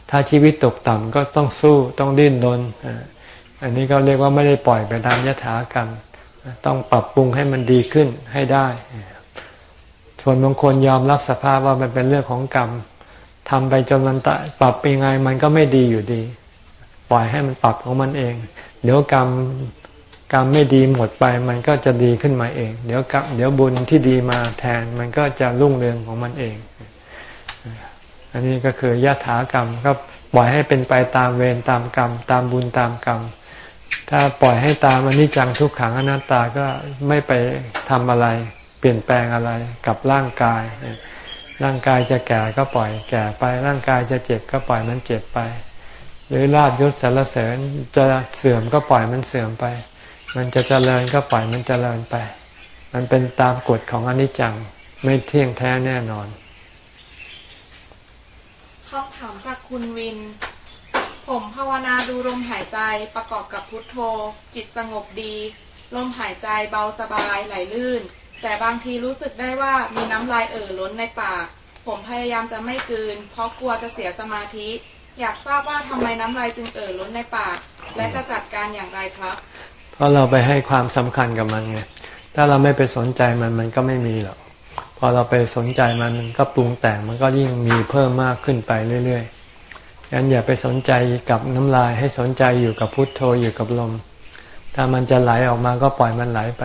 ถ้าชีวิตตกต่ำก็ต้องสู้ต้องดิ้นรนอันนี้ก็เรียกว่าไม่ได้ปล่อยไปตามยถากรรม ต้องปรับปรุงให้มันดีขึ้นให้ได้ ส่วนบางคนยอมรับสภาพว่ามันเป็นเรื่องของกรรมทำไปจนมันตายปรับยังไงมันก็ไม่ดีอยู่ดี ปล่อยให้มันปรับของมันเอง เดี๋ยวกรรมกรรมไม่ดีหมดไป มันก็จะดีขึ้นมาเอง เดี๋ยวกรรมเดี๋ยวบุญที่ดีมาแทนมันก็จะรุ่งเรืองของมันเอง อันนี้ก็คือยะถากรรมก็ปล่อยให้เป็นไปตามเวรตามกรรม ตามบุญตามกรรม ถ้าปล่อยให้ตามอนิจจังทุกขังอนัตตาก็ไม่ไปทำอะไร เปลี่ยนแปลงอะไรกับร่างกาย ร่างกายจะแก่ก็ปล่อยแก่ไป ร่างกายจะเจ็บก็ปล่อยมันเจ็บไป หรือลาบยศสารเสริญจะเสื่อมก็ปล่อยมันเสื่อมไป มันจะเจริญก็ปล่อยมันเจริญไป มันเป็นตามกฎของอนิจจังไม่เที่ยงแท้แน่นอนคำถามจากคุณวินผผมภาวนาดูลมหายใจประกอบกับพุทโธ จิตสงบดี ลมหายใจเบาสบายไหลลื่น แต่บางทีรู้สึกได้ว่ามีน้ำลายเอ่อล้นในปาก ผมพยายามจะไม่กืน เพราะกลัวจะเสียสมาธิ อยากทราบว่าทำไมน้ำลายจึงเอ่อล้นในปาก และจะจัดการอย่างไรครับ เพราะเราไปให้ความสำคัญกับมันไงถ้าเราไม่ไปสนใจมันมันก็ไม่มีหรอกพอเราไปสนใจมันมันก็ปรุงแต่งมันก็ยิ่งมีเพิ่มมากขึ้นไปเรื่อยๆงั้นอย่าไปสนใจกับน้ำลายให้สนใจอยู่กับพุทโธอยู่กับลม ถ้ามันจะไหลออกมาก็ปล่อยมันไหลไป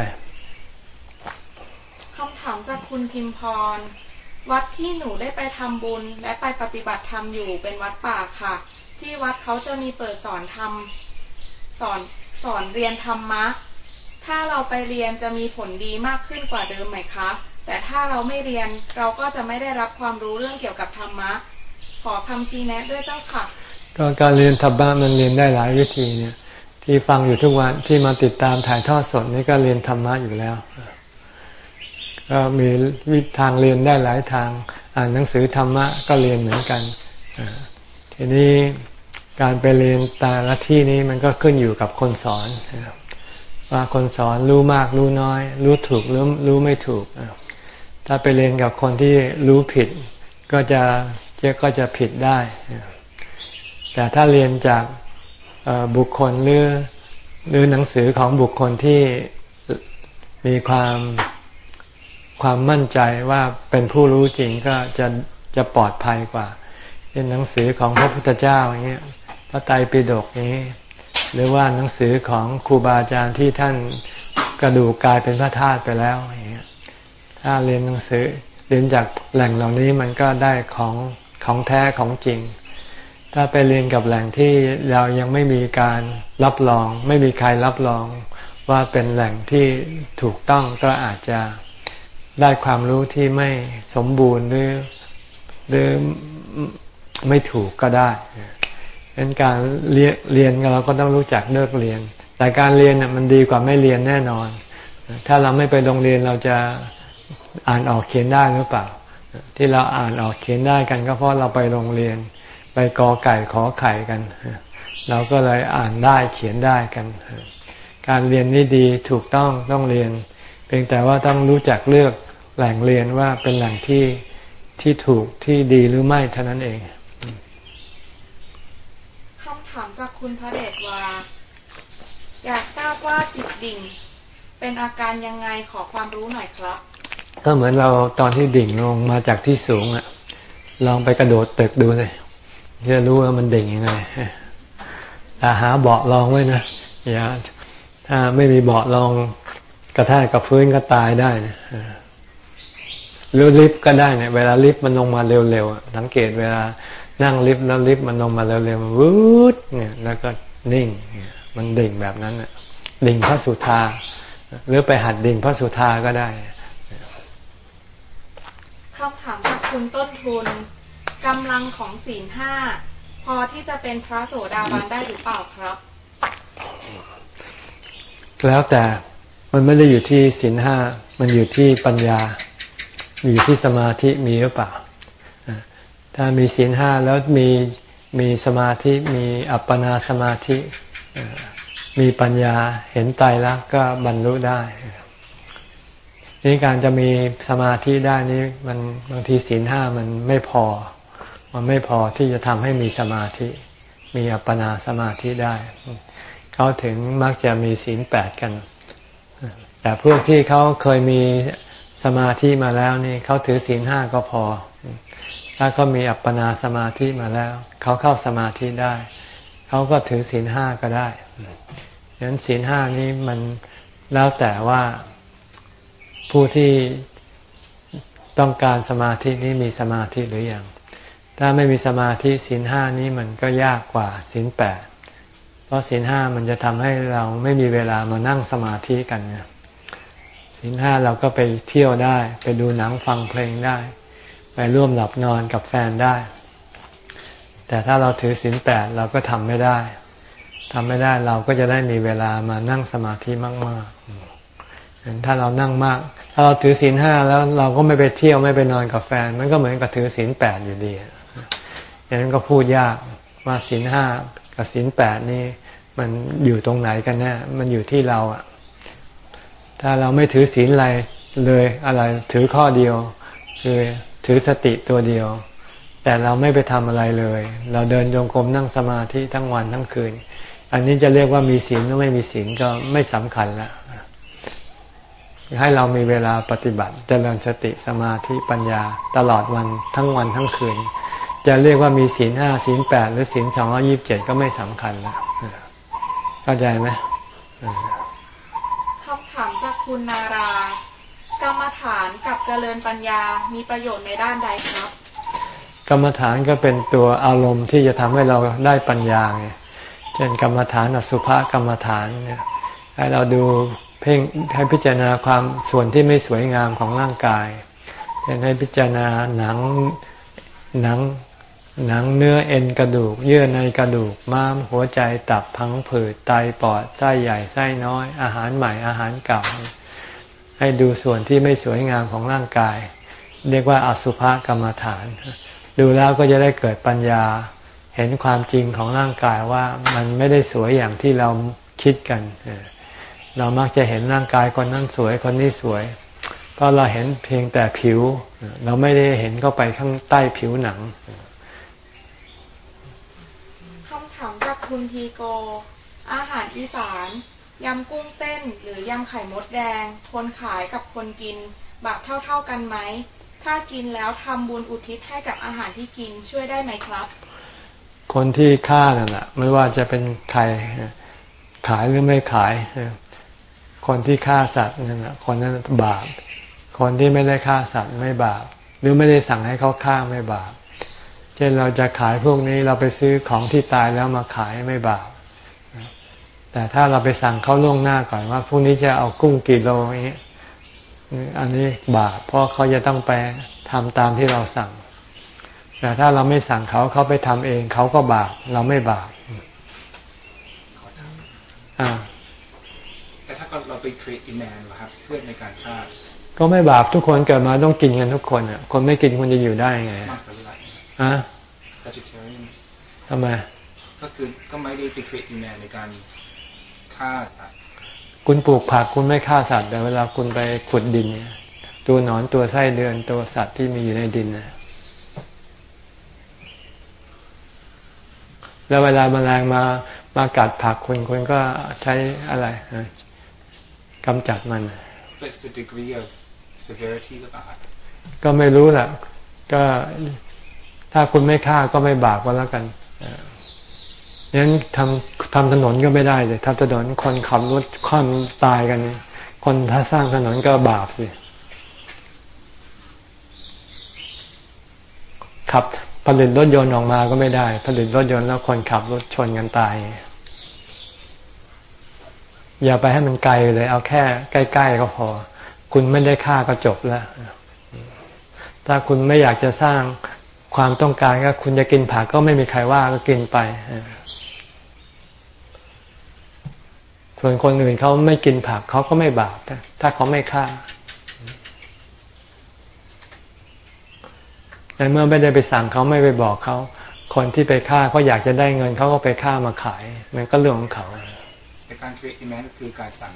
คำถามจากคุณพิมพร วัดที่หนูได้ไปทำบุญและไปปฏิบัติธรรมอยู่เป็นวัดป่าค่ะ ที่วัดเขาจะมีเปิดสอนธรรมสอนสอนเรียนธรรมะ ถ้าเราไปเรียนจะมีผลดีมากขึ้นกว่าเดิมไหมคะ แต่ถ้าเราไม่เรียนเราก็จะไม่ได้รับความรู้เรื่องเกี่ยวกับธรรมะ ขอคำชี้แนะด้วยเจ้าค่ะ ก็การเรียนธรรมะมันเรียนได้หลายวิธีเนี่ย ที่ฟังอยู่ทุกวันที่มาติดตามถ่ายทอดสดนี่ก็เรียนธรรมะอยู่แล้ว ก็มีวิธีทางเรียนได้หลายทาง อ่านหนังสือธรรมะก็เรียนเหมือนกันทีนี้การไปเรียนแต่ละที่นี้มันก็ขึ้นอยู่กับคนสอนว่าคนสอนรู้มากรู้น้อย รู้ถูกหรือรู้ไม่ถูก ถ้าไปเรียนกับคนที่รู้ผิด ก็จะก็จะผิดได้ แต่ถ้าเรียนจากบุคคลหรือหรือหนังสือของบุคคลที่มีความ ความมั่นใจว่าเป็นผู้รู้จริงก็จะจะปลอดภัยกว่าเป็นหนังสือของพระพุทธเจ้าอย่างเงี้ยพระไตรปิฎกนี้ หรือว่าหนังสือของครูบาอาจารย์ที่ท่านกระดูกกลายเป็นพระธาตุไปแล้วอย่างเงี้ยถ้าเรียนหนังสือเรียนจากแหล่งเหล่านี้มันก็ได้ของของแท้ของจริง ถ้าไปเรียนกับแหล่งที่เรายังไม่มีการรับรอง ไม่มีใครรับรองว่าเป็นแหล่งที่ถูกต้องก็อาจจะ ได้ความรู้ที่ไม่สมบูรณ์หรือหรือไม่ถูกก็ได้เป็นการเรียนเรียนเราก็ต้องรู้จักเลิกเรียน แต่การเรียนมันดีกว่าไม่เรียนแน่นอน ถ้าเราไม่ไปโรงเรียนเราจะอ่านออกเขียนได้หรือเปล่า ที่เราอ่านออกเขียนได้กัน ก็เพราะเราไปโรงเรียน ไปกอไก่ขอไข่กัน เราก็เลยอ่านได้เขียนได้กัน การเรียนนี่ดีถูกต้องต้องเรียน พียงแต่ว่าต้องรู้จักเลือกแหล่งเรียนว่าเป็นแหล่งที่ที่ถูกที่ดีหรือไม่เท่านั้นเองคำถามจากคุณพระเดชว่าอยากทราบว่าจิตดิ่ง เป็นอาการยังไงขอความรู้หน่อยครับ ก็เหมือนเราตอนที่ดิ่งลงมาจากที่สูงอะลองไปกระโดดตึกดูเลยจะรู้ว่ามันดิ่งยังไงแต่หาเบาะรองไว้นะอย่าถ้าไม่มีเบาะรอง กระแทกกับพื้นก็ตายได้นะหรือลิฟต์ก็ได้เนี่ยเวลาลิฟต์มันลงมาเร็วๆสังเกตเวลานั่งลิฟต์แล้วลิฟต์มันลงมาเร็วๆมันวืดเนี่ยแล้วก็นิ่ง มันดิ่งแบบนั้นดิ่งพระสุธาหรือไปหัดดิ่งพระสุธาก็ได้คำถามจากคุณต้นทุนกำลังของศีลห้าพอที่จะเป็นพระโสดาบันได้หรือเปล่าครับ แล้วแต่ มันไม่ได้อยู่ที่ศีลห้า มันอยู่ที่ปัญญา อยู่ที่สมาธิมีหรือเปล่า ถ้ามีศีลห้าแล้วมีมีสมาธิมีอัปปนาสมาธิ มีปัญญาเห็นตายแล้วก็บรรลุได้นี่การจะมีสมาธิได้นี้มันบางทีศีลห้ามันไม่พอ มันไม่พอที่จะทำให้มีสมาธิ มีอัปปนาสมาธิได้ เขาถึงมักจะมีศีลแปดกัน แต่พวกที่เขาเคยมีสมาธิมาแล้วนี่เขาถือศีลห้าก็พอ ถ้าเขามีอัปปนาสมาธิมาแล้ว เขาเข้าสมาธิได้ เขาก็ถือศีลห้าก็ได้ฉะนั้นศีลห้านี้มันแล้วแต่ว่าผู้ที่ต้องการสมาธินี้มีสมาธิหรืออยังถ้าไม่มีสมาธิศีลห้านี้มันก็ยากกว่าศีลแปดเพราะศีลห้ามันจะทำให้เราไม่มีเวลามานั่งสมาธิกันเนี่ย ศีลห้าเราก็ไปเที่ยวได้ ไปดูหนังฟังเพลงได้ ไปร่วมหลับนอนกับแฟนได้ แต่ถ้าเราถือศีลแปดเราก็ทำไม่ได้ทำไม่ได้เราก็จะได้มีเวลามานั่งสมาธิมากๆถ้าเรานั่งมาก ถ้าเราถือศีลห้าแล้วเราก็ไม่ไปเที่ยวไม่ไปนอนกับแฟน มันก็เหมือนกับถือศีลแปดอยู่ดีอย่างนั้นก็พูดยากว่าศีลห้ากับศีลแปดนี่มันอยู่ตรงไหนกันแน่มันอยู่ที่เราอะ ถ้าเราไม่ถือศีลอะไรเลยอะไรถือข้อเดียว คือถือสติตัวเดียว แต่เราไม่ไปทำอะไรเลย เราเดินโยงกรมนั่งสมาธิทั้งวันทั้งคืน อันนี้จะเรียกว่ามีศีลหรือไม่มีศีลก็ไม่สำคัญละให้เรามีเวลาปฏิบัติจเจริญสติสมาธิปัญญาตลอดวันทั้งวันทั้งคืน จะเรียกว่ามีศีลห้าศีลแปดหรือศีลสองร้อยิบเจ็ดก็ไม่สำคัญแล้วเข้าใจไหม คุณนารา กรรมฐานกับเจริญปัญญามีประโยชน์ในด้านใดครับ กรรมฐานก็เป็นตัวอารมณ์ที่จะทำให้เราได้ปัญญาไงเช่นกรรมฐานอสุภกรรมฐานเนี่ยให้เราดูเพ่งให้พิจารณาความส่วนที่ไม่สวยงามของร่างกายเช่นให้พิจารณาหนังหนัง หนังเนื้อเอ็นกระดูก เยื่อในกระดูกม้ามหัวใจตับพังผืดไตปอดไส้ใหญ่ไส้น้อย อาหารใหม่อาหารเก่า ให้ดูส่วนที่ไม่สวยงามของร่างกาย เรียกว่าอสุภกรรมฐาน ดูแล้วก็จะได้เกิดปัญญา เห็นความจริงของร่างกายว่ามันไม่ได้สวยอย่างที่เราคิดกัน เรามักจะเห็นร่างกายคนนั้นสวยคนนี้สวย เพราะเราเห็นเพียงแต่ผิว เราไม่ได้เห็นเข้าไปข้างใต้ผิวหนัง คุณทีโก อาหารอีสานยำกุ้งเต้นหรือยำไข่มดแดง คนขายกับคนกิน บาปเท่าๆกันไหม ถ้ากินแล้วทำบุญอุทิศให้กับอาหารที่กินช่วยได้ไหมครับ คนที่ฆ่านั่นแหละไม่ว่าจะเป็นใครขายหรือไม่ขาย คนที่ฆ่าสัตว์นั่นแหละคนนั้นบาป คนที่ไม่ได้ฆ่าสัตว์ไม่บาป หรือไม่ได้สั่งให้เขาฆ่าไม่บาป ช่นเราจะขายพวกนี้เราไปซื้อของที่ตายแล้วมาขายไม่บาปแต่ถ้าเราไปสั่งเขาล่วงหน้าก่อนว่าพวกนี้จะเอากุ้งกี่โลอย่างนี้อันนี้บาปเพราะเขาจะต้องไปทำตามที่เราสั่ง แต่ถ้าเราไม่สั่งเขาเขาไปทำเองเขาก็บาปเราไม่บาปอ่าแต่ถ้าเราไป create demand เหรอครับเพื่อในการฆ่าก็ไม่บาปทุกคนเกิดมาต้องกินกันทุกคนอะคนไม่กินคนจะอยู่ได้ไง อะทำไม ก็คือก็ไม่ได้ไป create demand ในการฆ่าสัตว์ คุณปลูกผักคุณไม่ฆ่าสัตว์แต่เวลาคุณไปขุดดินตัวหนอนตัวไส้เดือนตัวสัตว์ที่มีอยู่ในดินนะแล้วเวลาแมลงมามากัดผักคุณคุณก็ใช้อะไรกำจัดมัน ก็ไม่รู้แหละก็ ถ้าคุณไม่ฆ่าก็ไม่บาปก็แล้วกันนั้นทำทำถนนก็ไม่ได้เลยทำถนนคนขับรถคว่ำตายกัน คนถ้าสร้างถนนก็บาปสิขับผลิตรถยนต์ออกมาก็ไม่ได้ ผลิตรถยนต์แล้วคนขับรถชนกันตาย อย่าไปให้มันไกลเลย เอาแค่ใกล้ ๆ ก็พอ คุณไม่ได้ฆ่าก็จบแล้ว ถ้าคุณไม่อยากจะสร้าง ความต้องการก็คุณจะกินผักก็ไม่มีใครว่าก็กินไป ส่วนคนอื่นเขาไม่กินผักเขาก็ไม่บาปถ้าเขาไม่ฆ่าแต่เมื่อไม่ได้ไปสั่งเขาไม่ไปบอกเขา คนที่ไปฆ่าเขาอยากจะได้เงินเขาก็ไปฆ่ามาขาย มันก็เรื่องของเขาในการครีเอทแมนก็คือการสั่ง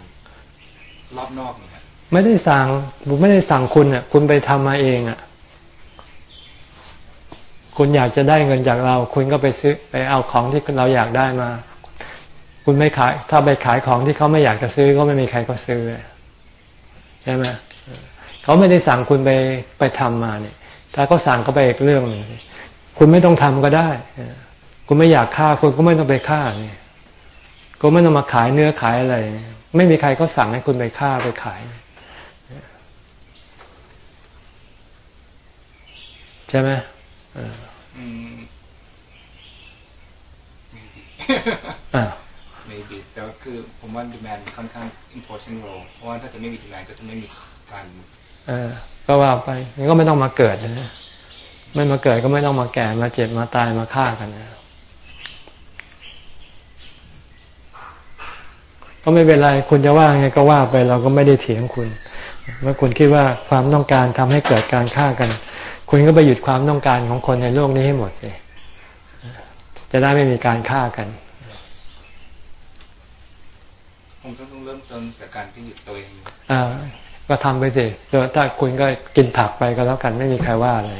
รอบนอกนี่ไม่ได้สั่งผมไม่ได้สั่งคุณอะ คุณไปทำมาเองอะ คุณอยากจะได้เงินจากเรา คุณก็ไปซื้อไปเอาของที่เราอยากได้มา คุณไม่ขาย ถ้าไปขายของที่เขาไม่อยากจะซื้อก็ไม่มีใครก็ซื้อใช่ไหมเขาไม่ได้สั่งคุณไปไปทำมาเนี่ย ถ้าเขาสั่งก็ไปอีกเรื่องหนึ่งคุณไม่ต้องทำก็ได้คุณไม่อยากฆ่าคุณก็ไม่ต้องไปฆ่าเนี่ยก็ไม่ต้องมาขายเนื้อขายอะไร ไม่มีใครก็สั่งให้คุณไปฆ่าไปขาย ใช่ไหม อ่า maybe แต่คือผมว่า demand ค่อนข้าง important role เพราะว่าถ้าจะไม่มี demand ก็จะไม่มีการเออก็ว่าไปก็ไม่ต้องมาเกิดนะไม่มาเกิดก็ไม่ต้องมาแก่มาเจ็บมาตายมาฆ่ากันนะก็ไม่เป็นไรคุณจะว่าไงก็ว่าไปเราก็ไม่ได้เถียงคุณเมื่อคุณคิดว่าความต้องการทำให้เกิดการฆ่ากัน คุณก็ไปหยุดความต้องการของคนในโลกนี้ให้หมดสิ จะได้ไม่มีการฆ่ากันเผมต้องเริ่มต้นจากการที่หยุดตัวเองอ่าก็ทำไปสิถ้าคุณก็กินผักไปก็แล้วกันไม่มีใครว่าอะไร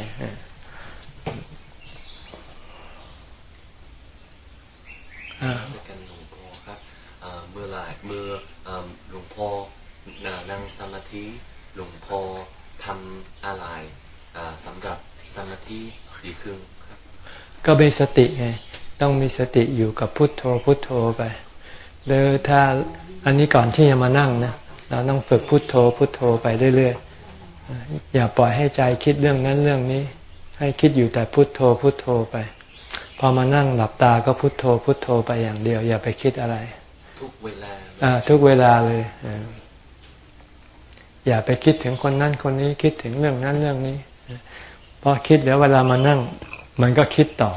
สกันหลวงพ่อครับเมื่อไรเมื่อหลวงพ่อนั่งสมาธิหลวงพ่อทำอะไรสำหรับสมาธิดีขึ้นครับ ก็มีสติไง ต้องมีสติอยู่กับพุทโธพุทโธไป หรือถ้าอันนี้ก่อนที่จะมานั่งนะเราต้องฝึกพุทโธพุทโธไปเรื่อยๆอย่าปล่อยให้ใจคิดเรื่องนั้นเรื่องนี้ ให้คิดอยู่แต่พุทโธพุทโธไป พอมานั่งหลับตาก็พุทโธพุทโธไปอย่างเดียว อย่าไปคิดอะไร ทุกเวลาอ่าทุกเวลาเลยอย่าไปคิดถึงคนนั้นคนนี้คิดถึงเรื่องนั้นเรื่องนี้พอคิดแล้วเวลามานั่ง มันก็คิดต่อ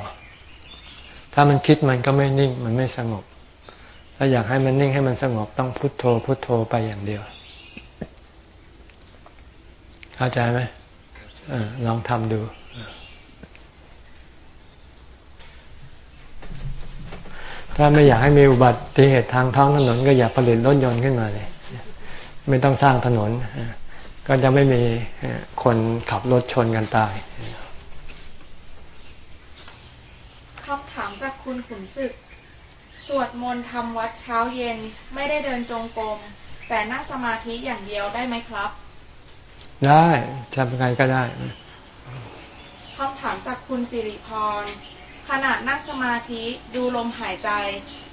ถ้ามันคิดมันก็ไม่นิ่ง มันไม่สงบ ถ้าอยากให้มันนิ่งให้มันสงบต้องพุโทโธ พุโทโธไปอย่างเดียว เข้าใจไหมอลองทำดู ถ้าไม่อยากให้มีอุบัติเหตุทางท้องถนน ก็อย่าผลิตรถยนต์ขึ้นมาเลย ไม่ต้องสร้างถนน ก็จะไม่มีคนขับรถชนกันตาย คำถามจากคุณขุนศึก สวดมนต์ทำวัดเช้าเย็นไม่ได้เดินจงกรมแต่นั่งสมาธิอย่างเดียวได้ไหมครับ ได้ทำยังไงก็ได้คำถามจากคุณสิริพรขณะนั่งสมาธิดูลมหายใจ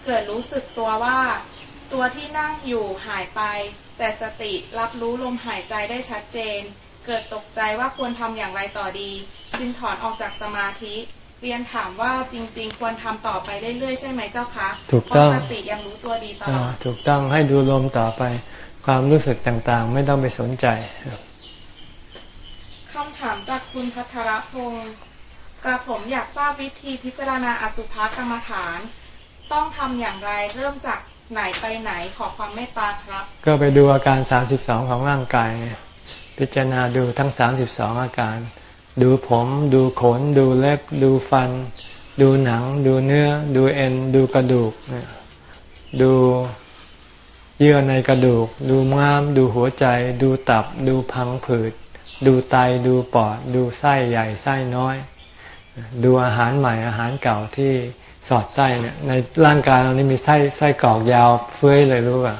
เกิดรู้สึกตัวว่า ตัวที่นั่งอยู่หายไป แต่สติรับรู้ลมหายใจได้ชัดเจน เกิดตกใจว่าควรทำอย่างไรต่อดี จึงถอนออกจากสมาธิ เรียนถามว่าจริง ๆ ควรทำต่อไปเรื่อยๆใช่ไหมเจ้าคะถูกต้องสติยังรู้ตัวดีตลอดถูกต้องให้ดูลมต่อไป ความรู้สึกต่างๆ ไม่ต้องไปสนใจคำถามจากคุณพัทรพงศ์กระผมอยากทราบวิธีพิจารณาอสุภกรรมฐาน ต้องทำอย่างไรเริ่มจากไหนไปไหนขอความเมตตาครับ ก็ไปดูอาการสามสิบสองของร่างกาย พิจารณาดูทั้งสามสิบสองอาการ ดูผมดูขน ดูเล็บ ดูฟัน ดูหนัง ดูเนื้อ ดูเอ็น ดูกระดูก ดูเยื่อในกระดูก ดูม้าม ดูหัวใจ ดูตับ ดูพังผืด ดูไต ดูปอด ดูไส้ใหญ่ไส้น้อย ดูอาหารใหม่อาหารเก่าที่สอดไส้เนี่ยในร่างกายเรานี่มีไส้ไส้กรอกยาวเฟ้ยเลยรู้ป่ะ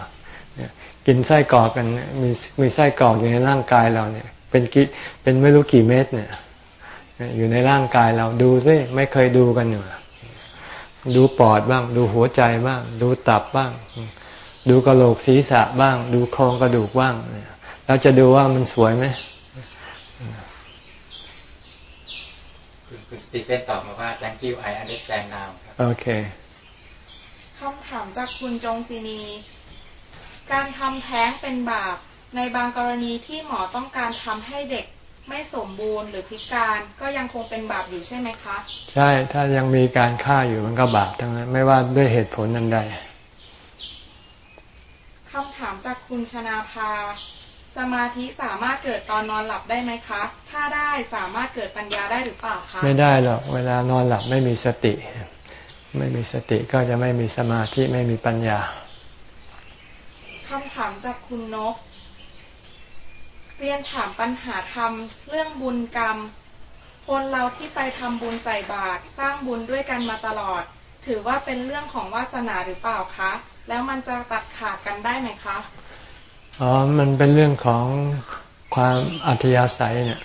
กินไส้กรอกกันมีมีไส้กรอกอยู่ในร่างกายเราเนี่ย เป็นกิเป็นไม่รู้กี่เม็ดเนี่ย อยู่ในร่างกายเราดูซิไม่เคยดูกันอยู่ดูปอดบ้าง ดูหัวใจบ้าง ดูตับบ้าง ดูกระโหลกศีรษะบ้าง ดูโครงกระดูกบ้างเราจะดูว่ามันสวยไหมคุณสตีเฟนตอบมาว่า thank you I understand now โอเคคำถามจากคุณจงศินี การทำแท้งเป็นบาปในบางกรณีที่หมอต้องการทำให้เด็ก ไม่สมบูรณ์หรือพิการก็ยังคงเป็นบาปอยู่ใช่ไหมคะใช่ถ้ายังมีการฆ่าอยู่มันก็บาปทั้งนั้น ไม่ว่าด้วยเหตุผลนั้นใดคำถามจากคุณชนาภาสมาธิสามารถเกิดตอนนอนหลับได้ไหมคะ ถ้าได้สามารถเกิดปัญญาได้หรือเปล่าคะ ไม่ได้หรอก เวลานอนหลับไม่มีสติ ไม่มีสติก็จะไม่มีสมาธิไม่มีปัญญา คำถามจากคุณนก เรียนถามปัญหาธรรม เรื่องบุญกรรม คนเราที่ไปทำบุญใส่บาตรสร้างบุญด้วยกันมาตลอด ถือว่าเป็นเรื่องของวาสนาหรือเปล่าคะ แล้วมันจะตัดขาดกันได้ไหมคะอ๋อมันเป็นเรื่องของความอัธยาศัยเนี่ย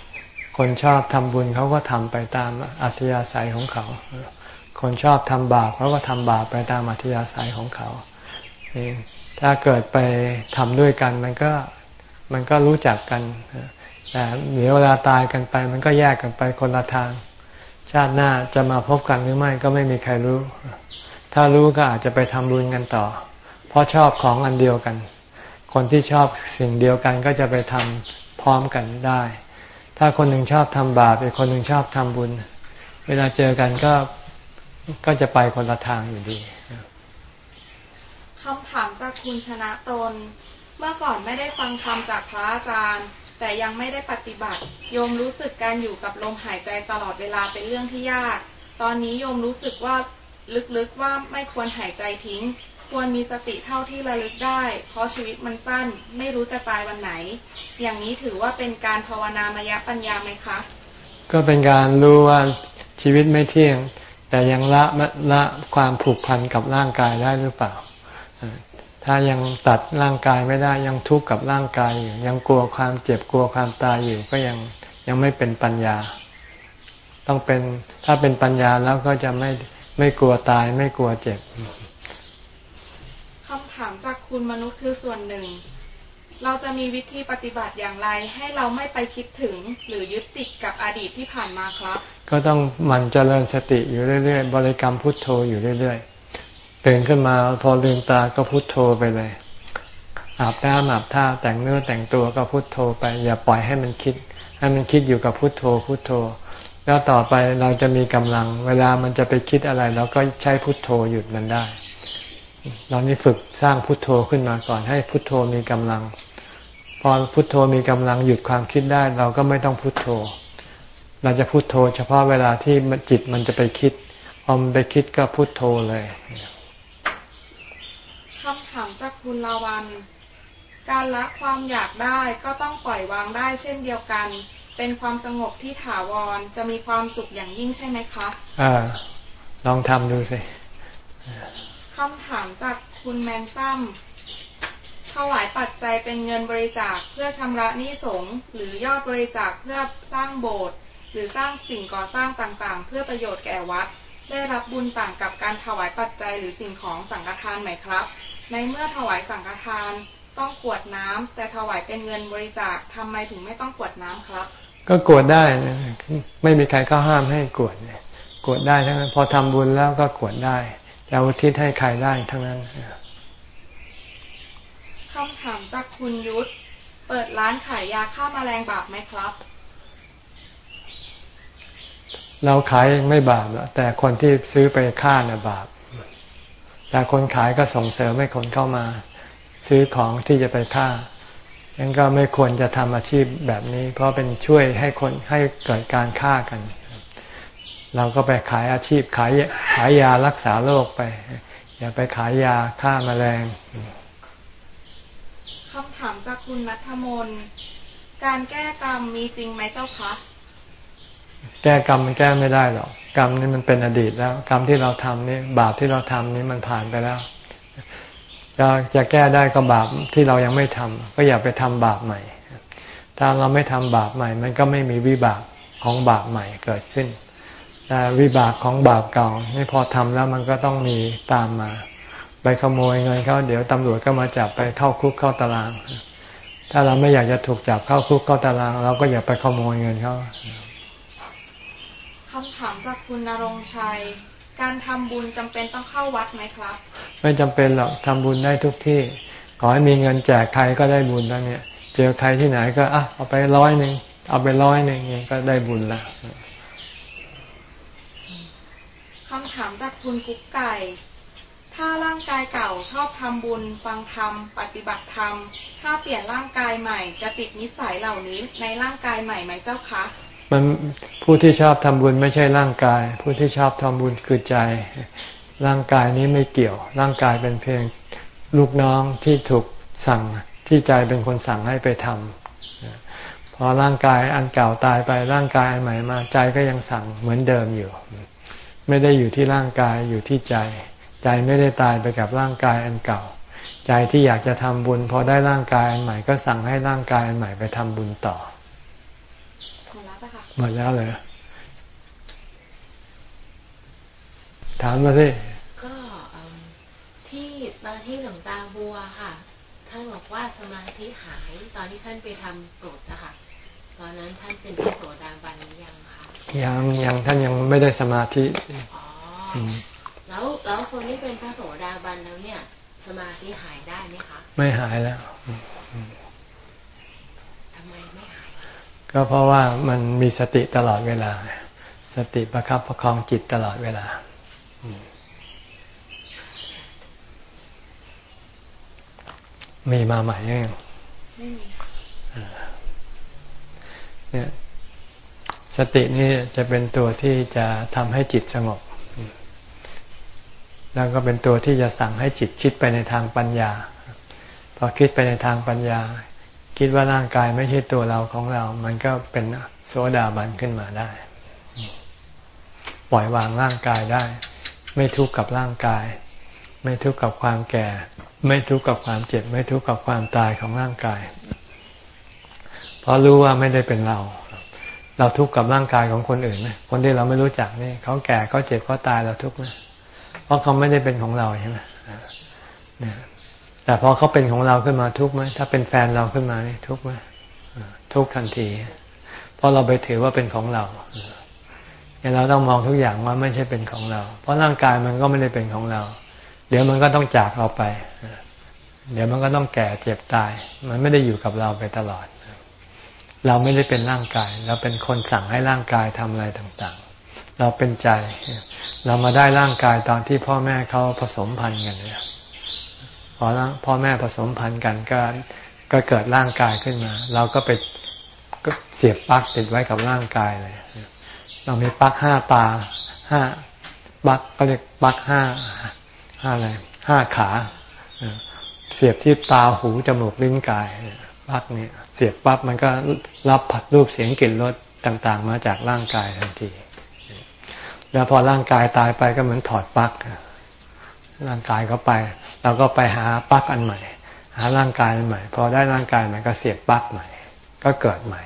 คนชอบทำบุญเขาก็ทำไปตามอัธยาศัยของเขา คนชอบทำบาปเขาก็ทำบาปไปตามอัธยาศัยของเขาถ้าเกิดไปทำด้วยกันมันก็ มันก็รู้จักกันแต่เดี๋ยวเวลาตายกันไป มันก็แยกกันไปคนละทาง ชาติหน้าจะมาพบกันหรือไม่ก็ไม่มีใครรู้ ถ้ารู้ก็อาจจะไปทำบุญกันต่อ เพราะชอบของอันเดียวกัน คนที่ชอบสิ่งเดียวกันก็จะไปทำพร้อมกันได้ ถ้าคนหนึ่งชอบทำบาปอีกคนหนึ่งชอบทำบุญ เวลาเจอกันก็ก็จะไปคนละทางอยู่ดีคำถามจากคุณชนะตน เมื่อก่อนไม่ได้ฟังคำจากพระอาจารย์ แต่ยังไม่ได้ปฏิบัติ โยมรู้สึกการอยู่กับลมหายใจตลอดเวลาเป็นเรื่องที่ยาก ตอนนี้โยมรู้สึกว่าลึกๆว่าไม่ควรหายใจทิ้ง ควรมีสติเท่าที่ระลึกได้ เพราะชีวิตมันสั้น ไม่รู้จะตายวันไหน อย่างนี้ถือว่าเป็นการภาวนามยปัญญาไหมคะ ก็เป็นการรู้ว่าชีวิตไม่เที่ยง แต่ยังละละความผูกพันกับร่างกายได้หรือเปล่า ถ้ายังตัดร่างกายไม่ได้ยังทุกข์กับร่างกายอยู่ ยังกลัวความเจ็บกลัวความตายอยู่ก็ยังยังไม่เป็นปัญญา ต้องเป็นถ้าเป็นปัญญาแล้วก็จะไม่ไม่กลัวตายไม่กลัวเจ็บคำถามจากคุณมนุษย์คือส่วนหนึ่ง เราจะมีวิธีปฏิบัติอย่างไร ให้เราไม่ไปคิดถึงหรือยึดติดกับอดีตที่ผ่านมาครับ ก็ต้องมันเจริญสติอยู่เรื่อยๆ บริกรรมพุทโธอยู่เรื่อยๆ ตื่นขึ้นมาพอลืมตาก็พุทโธไปเลย อาบน้ำอาบท่าแต่งเนื้อแต่งตัวก็พุทโธไป อย่าปล่อยให้มันคิด ให้มันคิดอยู่กับพุทโธพุทโธ แล้วต่อไปเราจะมีกำลัง เวลามันจะไปคิดอะไรเราก็ใช้พุทโธหยุดมันได้เรานี่ฝึกสร้างพุทโธขึ้นมาก่อน ให้พุทโธมีกำลัง พอพุทโธมีกำลังหยุดความคิดได้ เราก็ไม่ต้องพุทโธ เราจะพุทโธ เฉพาะเวลาที่จิตมันจะไปคิดพอมันไปคิดก็พุทโธเลย คำถามจากคุณลาวัน การละความอยากได้ก็ต้องปล่อยวางได้เช่นเดียวกัน เป็นความสงบที่ถาวรจะมีความสุขอย่างยิ่งใช่ไหมคะอ่าลองทำดูสิคำถามจากคุณแมนซัมถวายปัจจัยเป็นเงินบริจาคเพื่อชำระหนี้สงฆ์หรือยอดบริจาคเพื่อสร้างโบสถ์หรือสร้างสิ่งก่อสร้างต่างๆ เพื่อประโยชน์แก่วัด ได้รับบุญต่างกับการถวายปัจจัยหรือสิ่งของสังฆทานไหมครับ ในเมื่อถวายสังฆทานต้องกวดน้ำแต่ถวายเป็นเงินบริจาคทำไมถึงไม่ต้องกวดน้ำครับ ก็กวดได้นะไม่มีใครก็ห้ามให้กวดกวดได้ทั้งนั้นพอทำบุญแล้วก็กวดได้จะอุทิศให้ใครได้ทั้งนั้นคำถามจากคุณยุทธเปิดร้านขายยาฆ่ามาแมลงบาปไหมครับ เราขายไม่บาปแต่คนที่ซื้อไปฆ่าน่ะบาปแต่คนขายก็ส่งเสริมให้คนเข้ามา ซื้อของที่จะไปฆ่ายังก็ไม่ควรจะทำอาชีพแบบนี้ เพราะเป็นช่วยให้คนให้เกิดการฆ่ากัน เราก็ไปขายอาชีพขายขายยารักษาโรคไป อย่าไปขายยาฆ่ามาแมลงคำถามจากคุณนัทมนการแก้กรรมมีจริงไหมเจ้าคะ แก้กรรมมันแก้ไม่ได้หรอกกรรมนี่มันเป็นอดีตแล้ว กรรมที่เราทำนี่บาปที่เราทำนี่มันผ่านไปแล้วจะจะแก้ได้ก็บาปที่เรายังไม่ทำก็อย่าไปทำบาปใหม่ ถ้าเราไม่ทำบาปใหม่ มันก็ไม่มีวิบากของบาปใหม่เกิดขึ้นแต่วิบากของบาปเก่าไม่พอทำแล้วมันก็ต้องมีตามมา ไปขโมยเงินเขาเดี๋ยวตำรวจก็มาจับไปเข้าคุกเข้าตาราง ถ้าเราไม่อยากจะถูกจับเข้าคุกเข้าตาราง เราก็อย่าไปขโมยเงินเขา คำถามจากคุณนรงชัย การทำบุญจำเป็นต้องเข้าวัดไหมครับ ไม่จำเป็นหรอกทำบุญได้ทุกที่ ขอให้มีเงินแจกใครก็ได้บุญแล้วเนี่ย เจอใครที่ไหนก็อะเอาไปร้อยหนึ่งเอาไปร้อยหนึ่งก็ได้บุญแล้วคำถามจากคุณกุ๊กไก่ ถ้าร่างกายเก่าชอบทำบุญ ฟังธรรม ปฏิบัติธรรม ถ้าเปลี่ยนร่างกายใหม่ จะติดนิสัยเหล่านี้ในร่างกายใหม่ไหมเจ้าคะ มันผู้ที่ชอบทำบุญไม่ใช่ร่างกาย ผู้ที่ชอบทำบุญคือใจ ร่างกายนี้ไม่เกี่ยว ร่างกายเป็นเพียงลูกน้องที่ถูกสั่งที่ใจเป็นคนสั่งให้ไปทำพอร่างกายอันเก่าตายไปร่างกายอันใหม่มาใจก็ยังสั่งเหมือนเดิมอยู่ ไม่ได้อยู่ที่ร่างกายอยู่ที่ใจ ใจไม่ได้ตายไปกับร่างกายอันเก่า ใจที่อยากจะทำบุญ พอได้ร่างกายอันใหม่ก็สั่งให้ร่างกายอันใหม่ไปทำบุญต่อหมดแล้วจ้ะค่ะ หมดแล้วเลยถามมาสิก็ที่ตอนที่หลวงตาบัวค่ะ ท่านบอกว่าสมาธิหายตอนที่ท่านไปทำกรดนะคะตอนนั้นท่านเป็นพระโสดาบันหรือยังยังยังท่านยังไม่ได้สมาธิแล้วแล้วคนที่เป็นพระโสดาบันแล้วเนี่ย สมาธิหายได้ไหมคะ ไม่หายแล้วทำไมไม่หาย ก็เพราะว่ามันมีสติตลอดเวลา สติประครับประคองจิตตลอดเวลา มีมาใหม่ยังไม่มีเนี่ยสตินี่จะเป็นตัวที่จะทำให้จิตสงบ แล้วก็เป็นตัวที่จะสั่งให้จิตคิดไปในทางปัญญา พอคิดไปในทางปัญญา คิดว่าร่างกายไม่ใช่ตัวเราของเรา มันก็เป็นโสดาบันขึ้นมาได้ ปล่อยวางร่างกายได้ ไม่ทุกข์กับร่างกาย ไม่ทุกข์กับความแก่ ไม่ทุกข์กับความเจ็บ ไม่ทุกข์กับความตายของร่างกาย เพราะรู้ว่าไม่ได้เป็นเรา เราทุกข์กับร่างกายของคนอื่นไหมคนที่เราไม่รู้จักนี่เขาแก่เขาเจ็บเขาตายเราทุกข์ไหมเพราะเขาไม่ได้เป็นของเราใช่ไหม แต่พอเขาเป็นของเราขึ้นมาทุกไหมถ้าเป็นแฟนเราขึ้นมานี่ทุกไหมทุกทันทีเพราะเราไปถือว่าเป็นของเราเนี่ยเราต้องมองทุกอย่างว่าไม่ใช่เป็นของเรา เพราะร่างกายมันก็ไม่ได้เป็นของเรา เดี๋ยวมันก็ต้องจากเราไป เดี๋ยวมันก็ต้องแก่เจ็บตาย มันไม่ได้อยู่กับเราไปตลอด เราไม่ได้เป็นร่างกาย เราเป็นคนสั่งให้ร่างกายทำอะไรต่างๆ เราเป็นใจ เรามาได้ร่างกายตอนที่พ่อแม่เขาผสมพันธุ์กันเนี่ย พอพ่อแม่ผสมพันธุ์กันก็ก็เกิดร่างกายขึ้นมา เราก็ไปก็เสียบปลั๊กติดไว้กับร่างกายเลย เรามีปลั๊กห้าตาห้าปลั๊กก็เรียกปลั๊กห้าห้าอะไรห้าขาเสียบที่ตาหูจมูกลิ้นกายปลั๊กเนี้เสียบปั๊บมันก็รับผัดรูปเสียงกลิ่นรสต่าง ๆ มาจากร่างกายทันที แล้วพอร่างกายตายไปก็เหมือนถอดปลั๊กร่างกายก็ไป เราก็ไปหาปลั๊กอันใหม่ หาร่างกายอันใหม่ พอได้ร่างกายใหม่ก็เสียบปลั๊กใหม่ ก็เกิดใหม่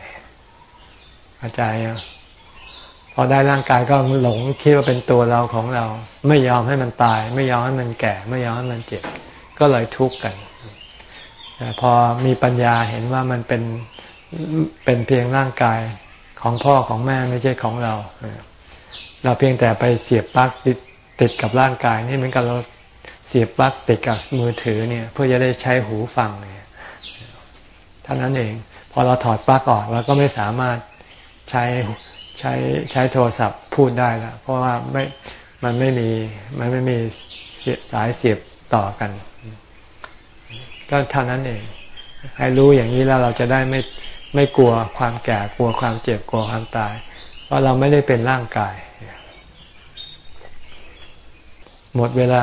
เข้าใจพอได้ร่างกายก็หลงคิดว่าเป็นตัวเราของเรา ไม่ยอมให้มันตาย ไม่ยอมให้มันแก่ ไม่ยอมให้มันเจ็บ ก็เลยทุกข์กันแต่พอมีปัญญาเห็นว่ามันเป็นเป็นเพียงร่างกายของพ่อของแม่ไม่ใช่ของเรา เราเพียงแต่ไปเสียบปลั๊กติดติดกับร่างกาย นี่เหมือนกับเรา เสียบปลั๊กติดกับมือถือเนี่ย เพื่อจะได้ใช้หูฟังเนี่ยเท่านั้นเอง พอเราถอดปลั๊กออกเราก็ไม่สามารถใช้ใช้ใช้โทรศัพท์พูดได้ล้วเพราะว่าไม่มันไม่มีมันไม่มีสายเสียบต่อกัน ก็เท่านั้นเอง ให้รู้อย่างนี้แล้วเราจะได้ไม่ไม่กลัวความแก่กลัวความเจ็บกลัวความตาย เพราะเราไม่ได้เป็นร่างกาย หมดเวลา